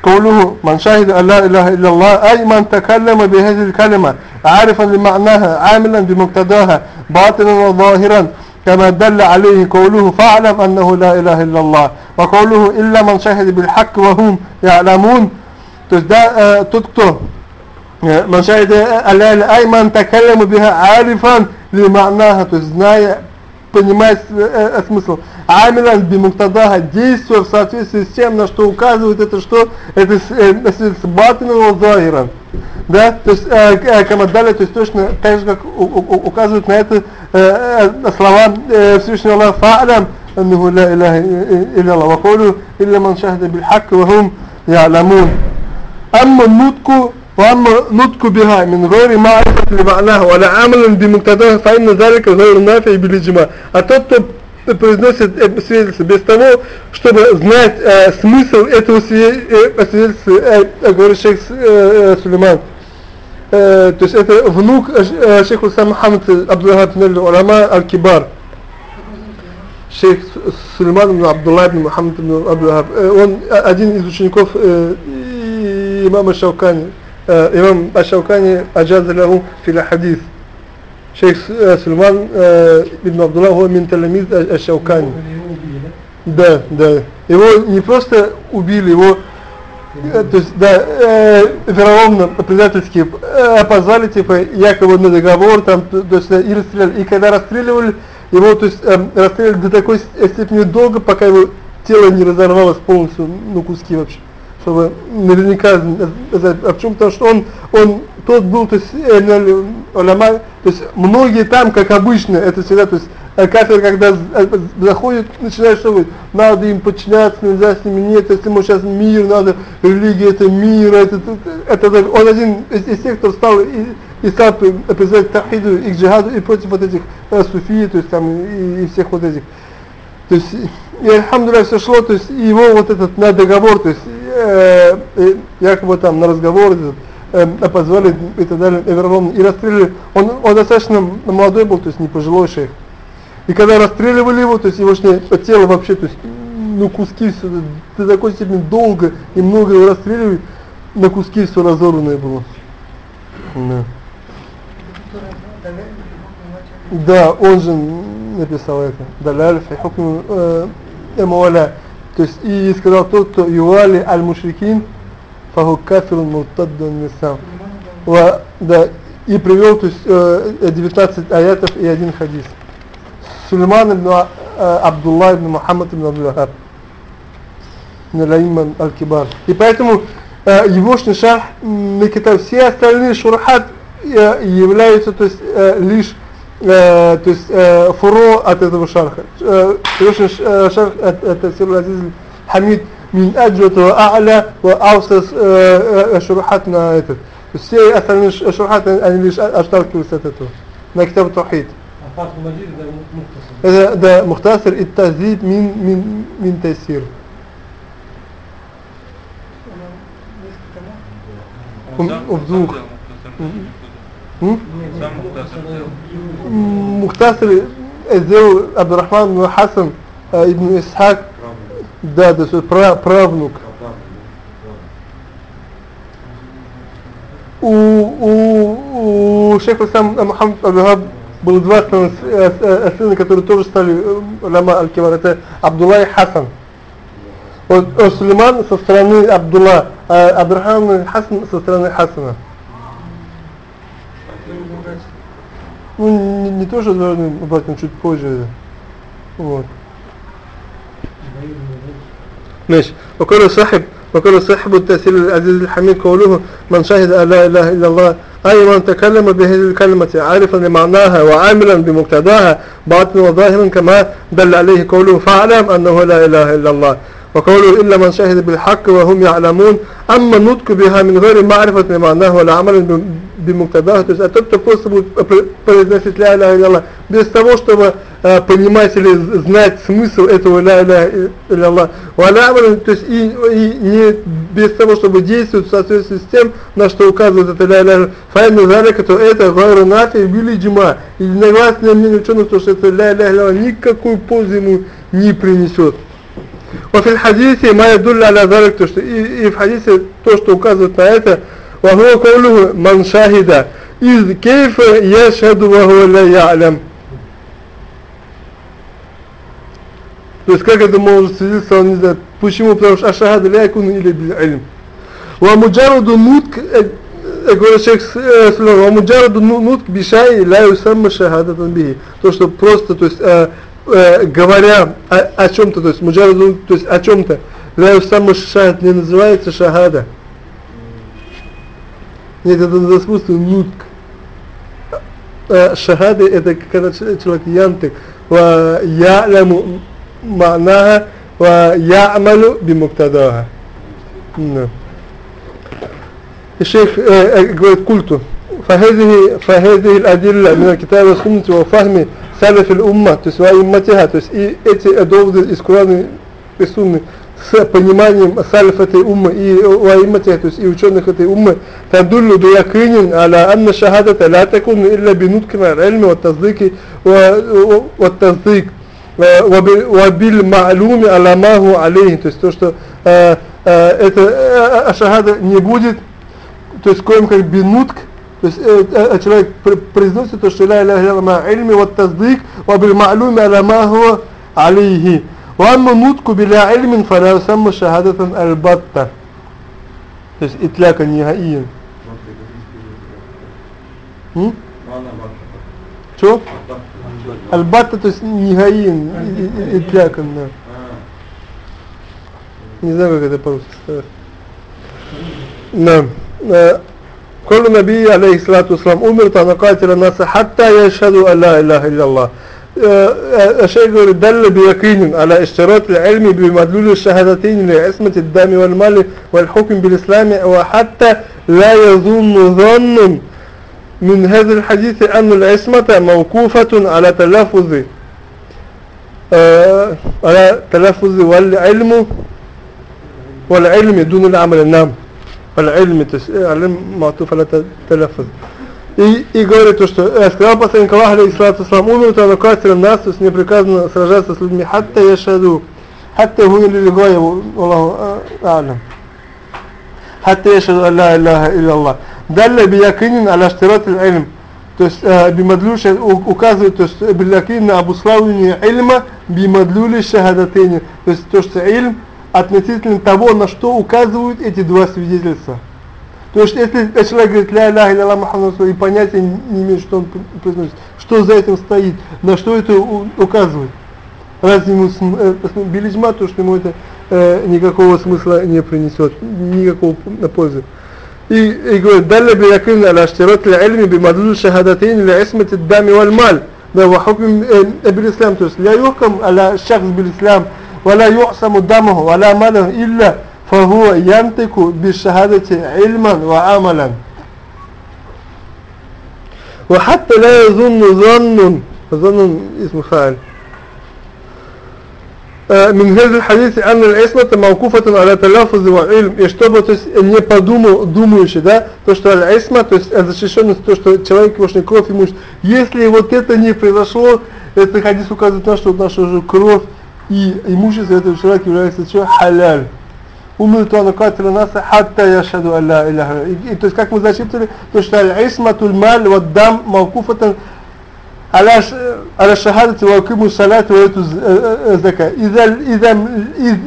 قوله من شهد أن لا إله إلا الله أي من تكلم بهذه الكلمة عارفا لمعناها عاملا بمقتضاها باطنا وظاهرا كما دل عليه قوله فاعلم أنه لا إله إلا الله وقوله إلا من شهد بالحق وهم يعلمون تذكر من شهد أن لا إله أي من تكلم بها عارفا لمعناها تزنايا понимать э, смысл. Амилян бимуктадаха, действуя в соответствии с тем, на что указывает это что? Это э, с батином захиран. Да, то есть э, э, камадали, то есть точно так же, как у, у, указывают на это э, э, слова э, Всевышнего Аллаха фа'лам, أنه لا إله إلا الله وقوله إلا من شهد بالحق وهم يعلمون أما النطق وأما نطق بها من غير معرفة لمعناها ولا عمل بمقتضاها فإن ذلك غير نافع بالإجماع а тот кто произносит свидетельство без того чтобы знать э, смысл этого свидетельства э, говорит шейх э, Сулейман э, то есть это внук э, шейха Сам Мухаммад Абдуллахаб Улама Аль-Кибар шейх Сулейман ибн Абдуллах ибн Мухаммад ибн Абдуллахаб он один из учеников э, имама Шаукани имам Ашаукани аджаза лаху фил хадис. Шейх Сульман ибн Абдуллах هو من تلاميذ الشوكاني. Да, да. Его не просто убили, его то есть, да, э, вероломно, предательски э, опозвали, типа, якобы на договор, там, то, то есть, и расстреляли. И когда расстреливали, его, то есть, э, расстреляли до такой степени долго, пока его тело не разорвалось полностью, ну, куски вообще чтобы наверняка а почему? Потому что он, он тот был, то есть, э, то есть многие там, как обычно, это всегда, то есть кафир, когда заходит, начинает что говорит, надо им подчиняться, нельзя с ними, нет, если мы сейчас мир, надо, религия это мир, это, это, это он один из, из тех, кто стал и, и стал призывать тахиду и к джихаду, и против вот этих э, суфии, то есть там, и, и всех вот этих. То есть, и альхамдулillah все шло, то есть его вот этот на договор, то есть э, якобы там на разговор э, позвали и так далее, и, и расстреляли. Он, он достаточно молодой был, то есть не пожилой шейх. И когда расстреливали его, то есть его тело вообще, то есть ну куски все, до такой степени долго и много его расстреливали, на куски все разорванное было. Да. Да, он же написал это. Даляль фи хукм э, эмуаля. То есть и сказал тот, кто юали аль-мушрикин, фаху кафирун муртаддун нисам. Да, и привел то есть, э, 19 аятов и один хадис. Сулейман ибн э, Абдулла ибн Мухаммад ибн Абдул-Вахаб. Налаиман аль-Кибар. И поэтому э, его шар на китаб, все остальные шурхат э, являются то есть, э, лишь آه تس... آه فروع التهذيب الشرخ آه شرح التفسير العزيز الحميد من أجود وأعلى وأوسط شروحاتنا السي أثر من الشروحات ليش أشترك في ما كتاب التوحيد ده, ده مختصر التزيد من من من تيسير мухтасар и тазид мин, мин, мин тайсир. Оно несколько томов. Он Он- сам- он сам двух. делал мухтасар. М? Сам мухтасар делал. М, Мухтасар сделал Абдурахман ибн Хасан э, ибн Исхак, да, то есть пра- правнук. У, у, у шейха сам Мухаммад Абдухаб было два сына, э, э, сына, которые тоже стали э, уляма аль-кибар. Это Абдулла и Хасан. Вот э, Сулейман со стороны Абдулла, а Абдурахман и Хасан со стороны Хасана. Ну, не, не тоже двоюродный брат, но чуть позже. Вот. ماشي وكل صاحب وكل صاحب التأثير العزيز الحميد قوله من شهد أن لا إله إلا الله أي من تكلم بهذه الكلمة عارفا لمعناها وعاملا بمقتضاها باطنا وظاهرا كما دل عليه قوله فاعلم أنه لا إله إلا الله وقوله إلا من شهد بالحق وهم يعلمون أما النطق بها من غير معرفة لمعناها ولا عمل бимуктадах, то есть а тот, кто просто будет произносить ля ля ля ля без того, чтобы э, понимать или знать смысл этого ля ля ля ля то есть и, и не без того, чтобы действовать в соответствии с тем, на что указывает это ля ля файну залика, то это гайру нафи били джима. И единогласное мнение ученых, то, что это ля ля ля никакой пользы ему не принесет. وفي الحديث ما يدل على ذلك то, что и, и в хадисе то, что указывает на это, وهو قوله من شاهد إذ كيف يشهد وهو لا يعلم То есть как это может свидетельствовать, он не знает. Почему? Потому что ашахада ля якуну или биль ومجرد نطق يقول الشيخ سلام ومجرد نطق بشيء لا يسمى شهادة به то что просто то есть э, э, говоря о, о чем-то то есть муджарад то есть о чем-то لا يسمى шахад не называется шахада нет это называется нутк э, шахады это когда человек янтик ва я'ламу ма'наха ва я'малу бимуктадаха نعم الشيخ говорит культу فهذه فهذه الأدلة من الكتاب والسنة وفهم سلف الأمة то есть وأئمتها то есть и эти с пониманием салиф этой уммы и лаимати, то есть и ученых этой уммы, тадуллю дуякынин аля анна шахадата ля такун илля бинуткина аль-эльми ва таздыки ва таздык э, ва бил ма'луми аля маху алейхи, то есть то, что э, э, это э, шахада не будет, то есть коим как бинутк, то есть человек произносит то, что ля иля ля ма ильми ва таздык ва бил ма'луми аля маху алейхи. ва амма нутку биля ильмин фаля юсамма шахадатан аль-батта то есть итляка нихаиен что? Аль-батта то есть нихаиен итляка да. Не знаю как это по-русски сказать نعم كل نبي عليه الصلاة والسلام أمرت أن أقاتل الناس حتى يشهدوا أن لا إله إلا الله يقول دل بيقين على اشتراط العلم بمدلول الشهادتين لعصمة الدم والمال والحكم بالإسلام وحتى لا يظن ظن من هذا الحديث أن العصمة موقوفة على تلفظ على تلفظ والعلم والعلم دون العمل. نعم العلم علم معطوف على تلفظ. И, и говорит то, что э, сказал посланник Аллаха, алейхиссалату слам, умер, то оно кафиром насус, не приказано сражаться с людьми, хатта я шаду, хатта гуни лилигоеву, Аллаху, э, алям. Хатта я шаду, алла, илляха, илляллах. Далля биякинин, аля штират иль То есть, э, бимадлюша указывает, то есть, биякинин на обуславливание ильма, бимадлюли шахадатейни. То есть, то, что ильм относительно того, на что указывают эти два свидетельства. То есть, если человек говорит «Ля ля ля ля Мухаммад и понятия не имеет, что он произносит, что за этим стоит, на что это указывает, разве ему э, белизма, то что ему это э, никакого смысла не принесет, никакого пользы. И, и говорит Далее би якин аля штирот ля эльми би мадлу шахадатейн ля эсмати дами валь маль» да ва хукм э, э, билислам, то есть «Ля юхкам аля шахс билислам, ва ля юхсаму дамаху, ва ля малаху فهو ينطق بالشهادة علما وعملا وحتى لا يظن ظن ظن اسم فاعل آه، من هذا الحديث أن العصمة موقوفة على تلفظ وعلم и чтобы то есть не подумал думающий да то что аль-исма то есть защищенность то что человек его не кровь имущество если вот это не произошло этот хадис указывает на что вот наша же кровь и имущество этого человека является что халяль умирту ан катила наса хатта яшаду ан ла иляха и то есть как мы зачитали то что аль-исматуль маль ва дам мавкуфатан على ش... على شهادة ويقيم الصلاة ويؤتوا الزكاة إذا إذا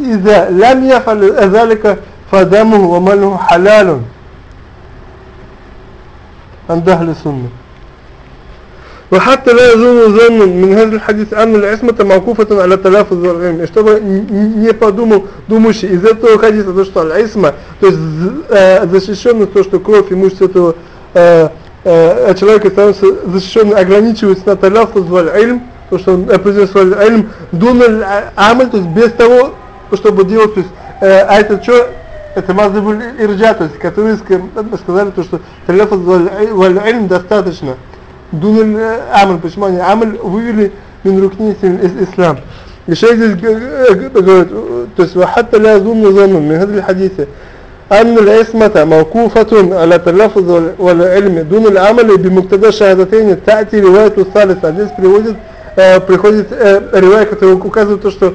إذا لم يفعل ذلك فدمه وماله حلال عند أهل السنة وحتى لا يظن ظن من هذا الحديث أن العصمة موقوفة على التلفظ والعلم чтобы не подумал думающий из этого хадиса то что аль-исма то есть защищенность то что кровь имущество этого э, человек становится защищенным, ограничивается на таляфуз валь ильм, то что он произнес валь ильм, дун амаль, то есть без того, чтобы делать, то есть, э, а это что? Это мазабуль ирджа, то есть, которые сказали, то, что таляфуз валь ильм достаточно. Дун амаль, почему они амаль вывели мин рукни из ислам. И шейх здесь говорит, то есть, وحتى لا يظن ظن من هذا الحديث أن العصمة موقوفة على التلفظ والعلم دون العمل بمقتضى الشهادتين تأتي رواية الثالثة здесь приводит э, приходит э, ревая, которая указывает то, что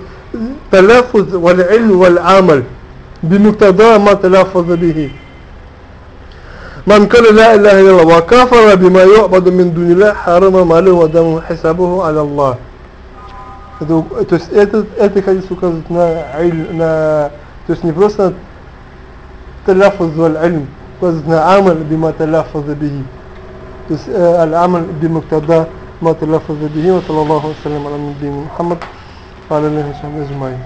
تلفظ والعلم والعمل بمقتضى ما تلفظ به من قال لا إله إلا الله وكفر بما يعبد من دون الله حرم ماله ودمه حسابه على الله это, то есть этот, это хадис указывает на, на то есть не просто التلفظ والعلم وزن عمل بما تلفظ به العمل بمقتضى ما تلفظ به وصلى الله وسلم على نبينا محمد وعلى اله وصحبه اجمعين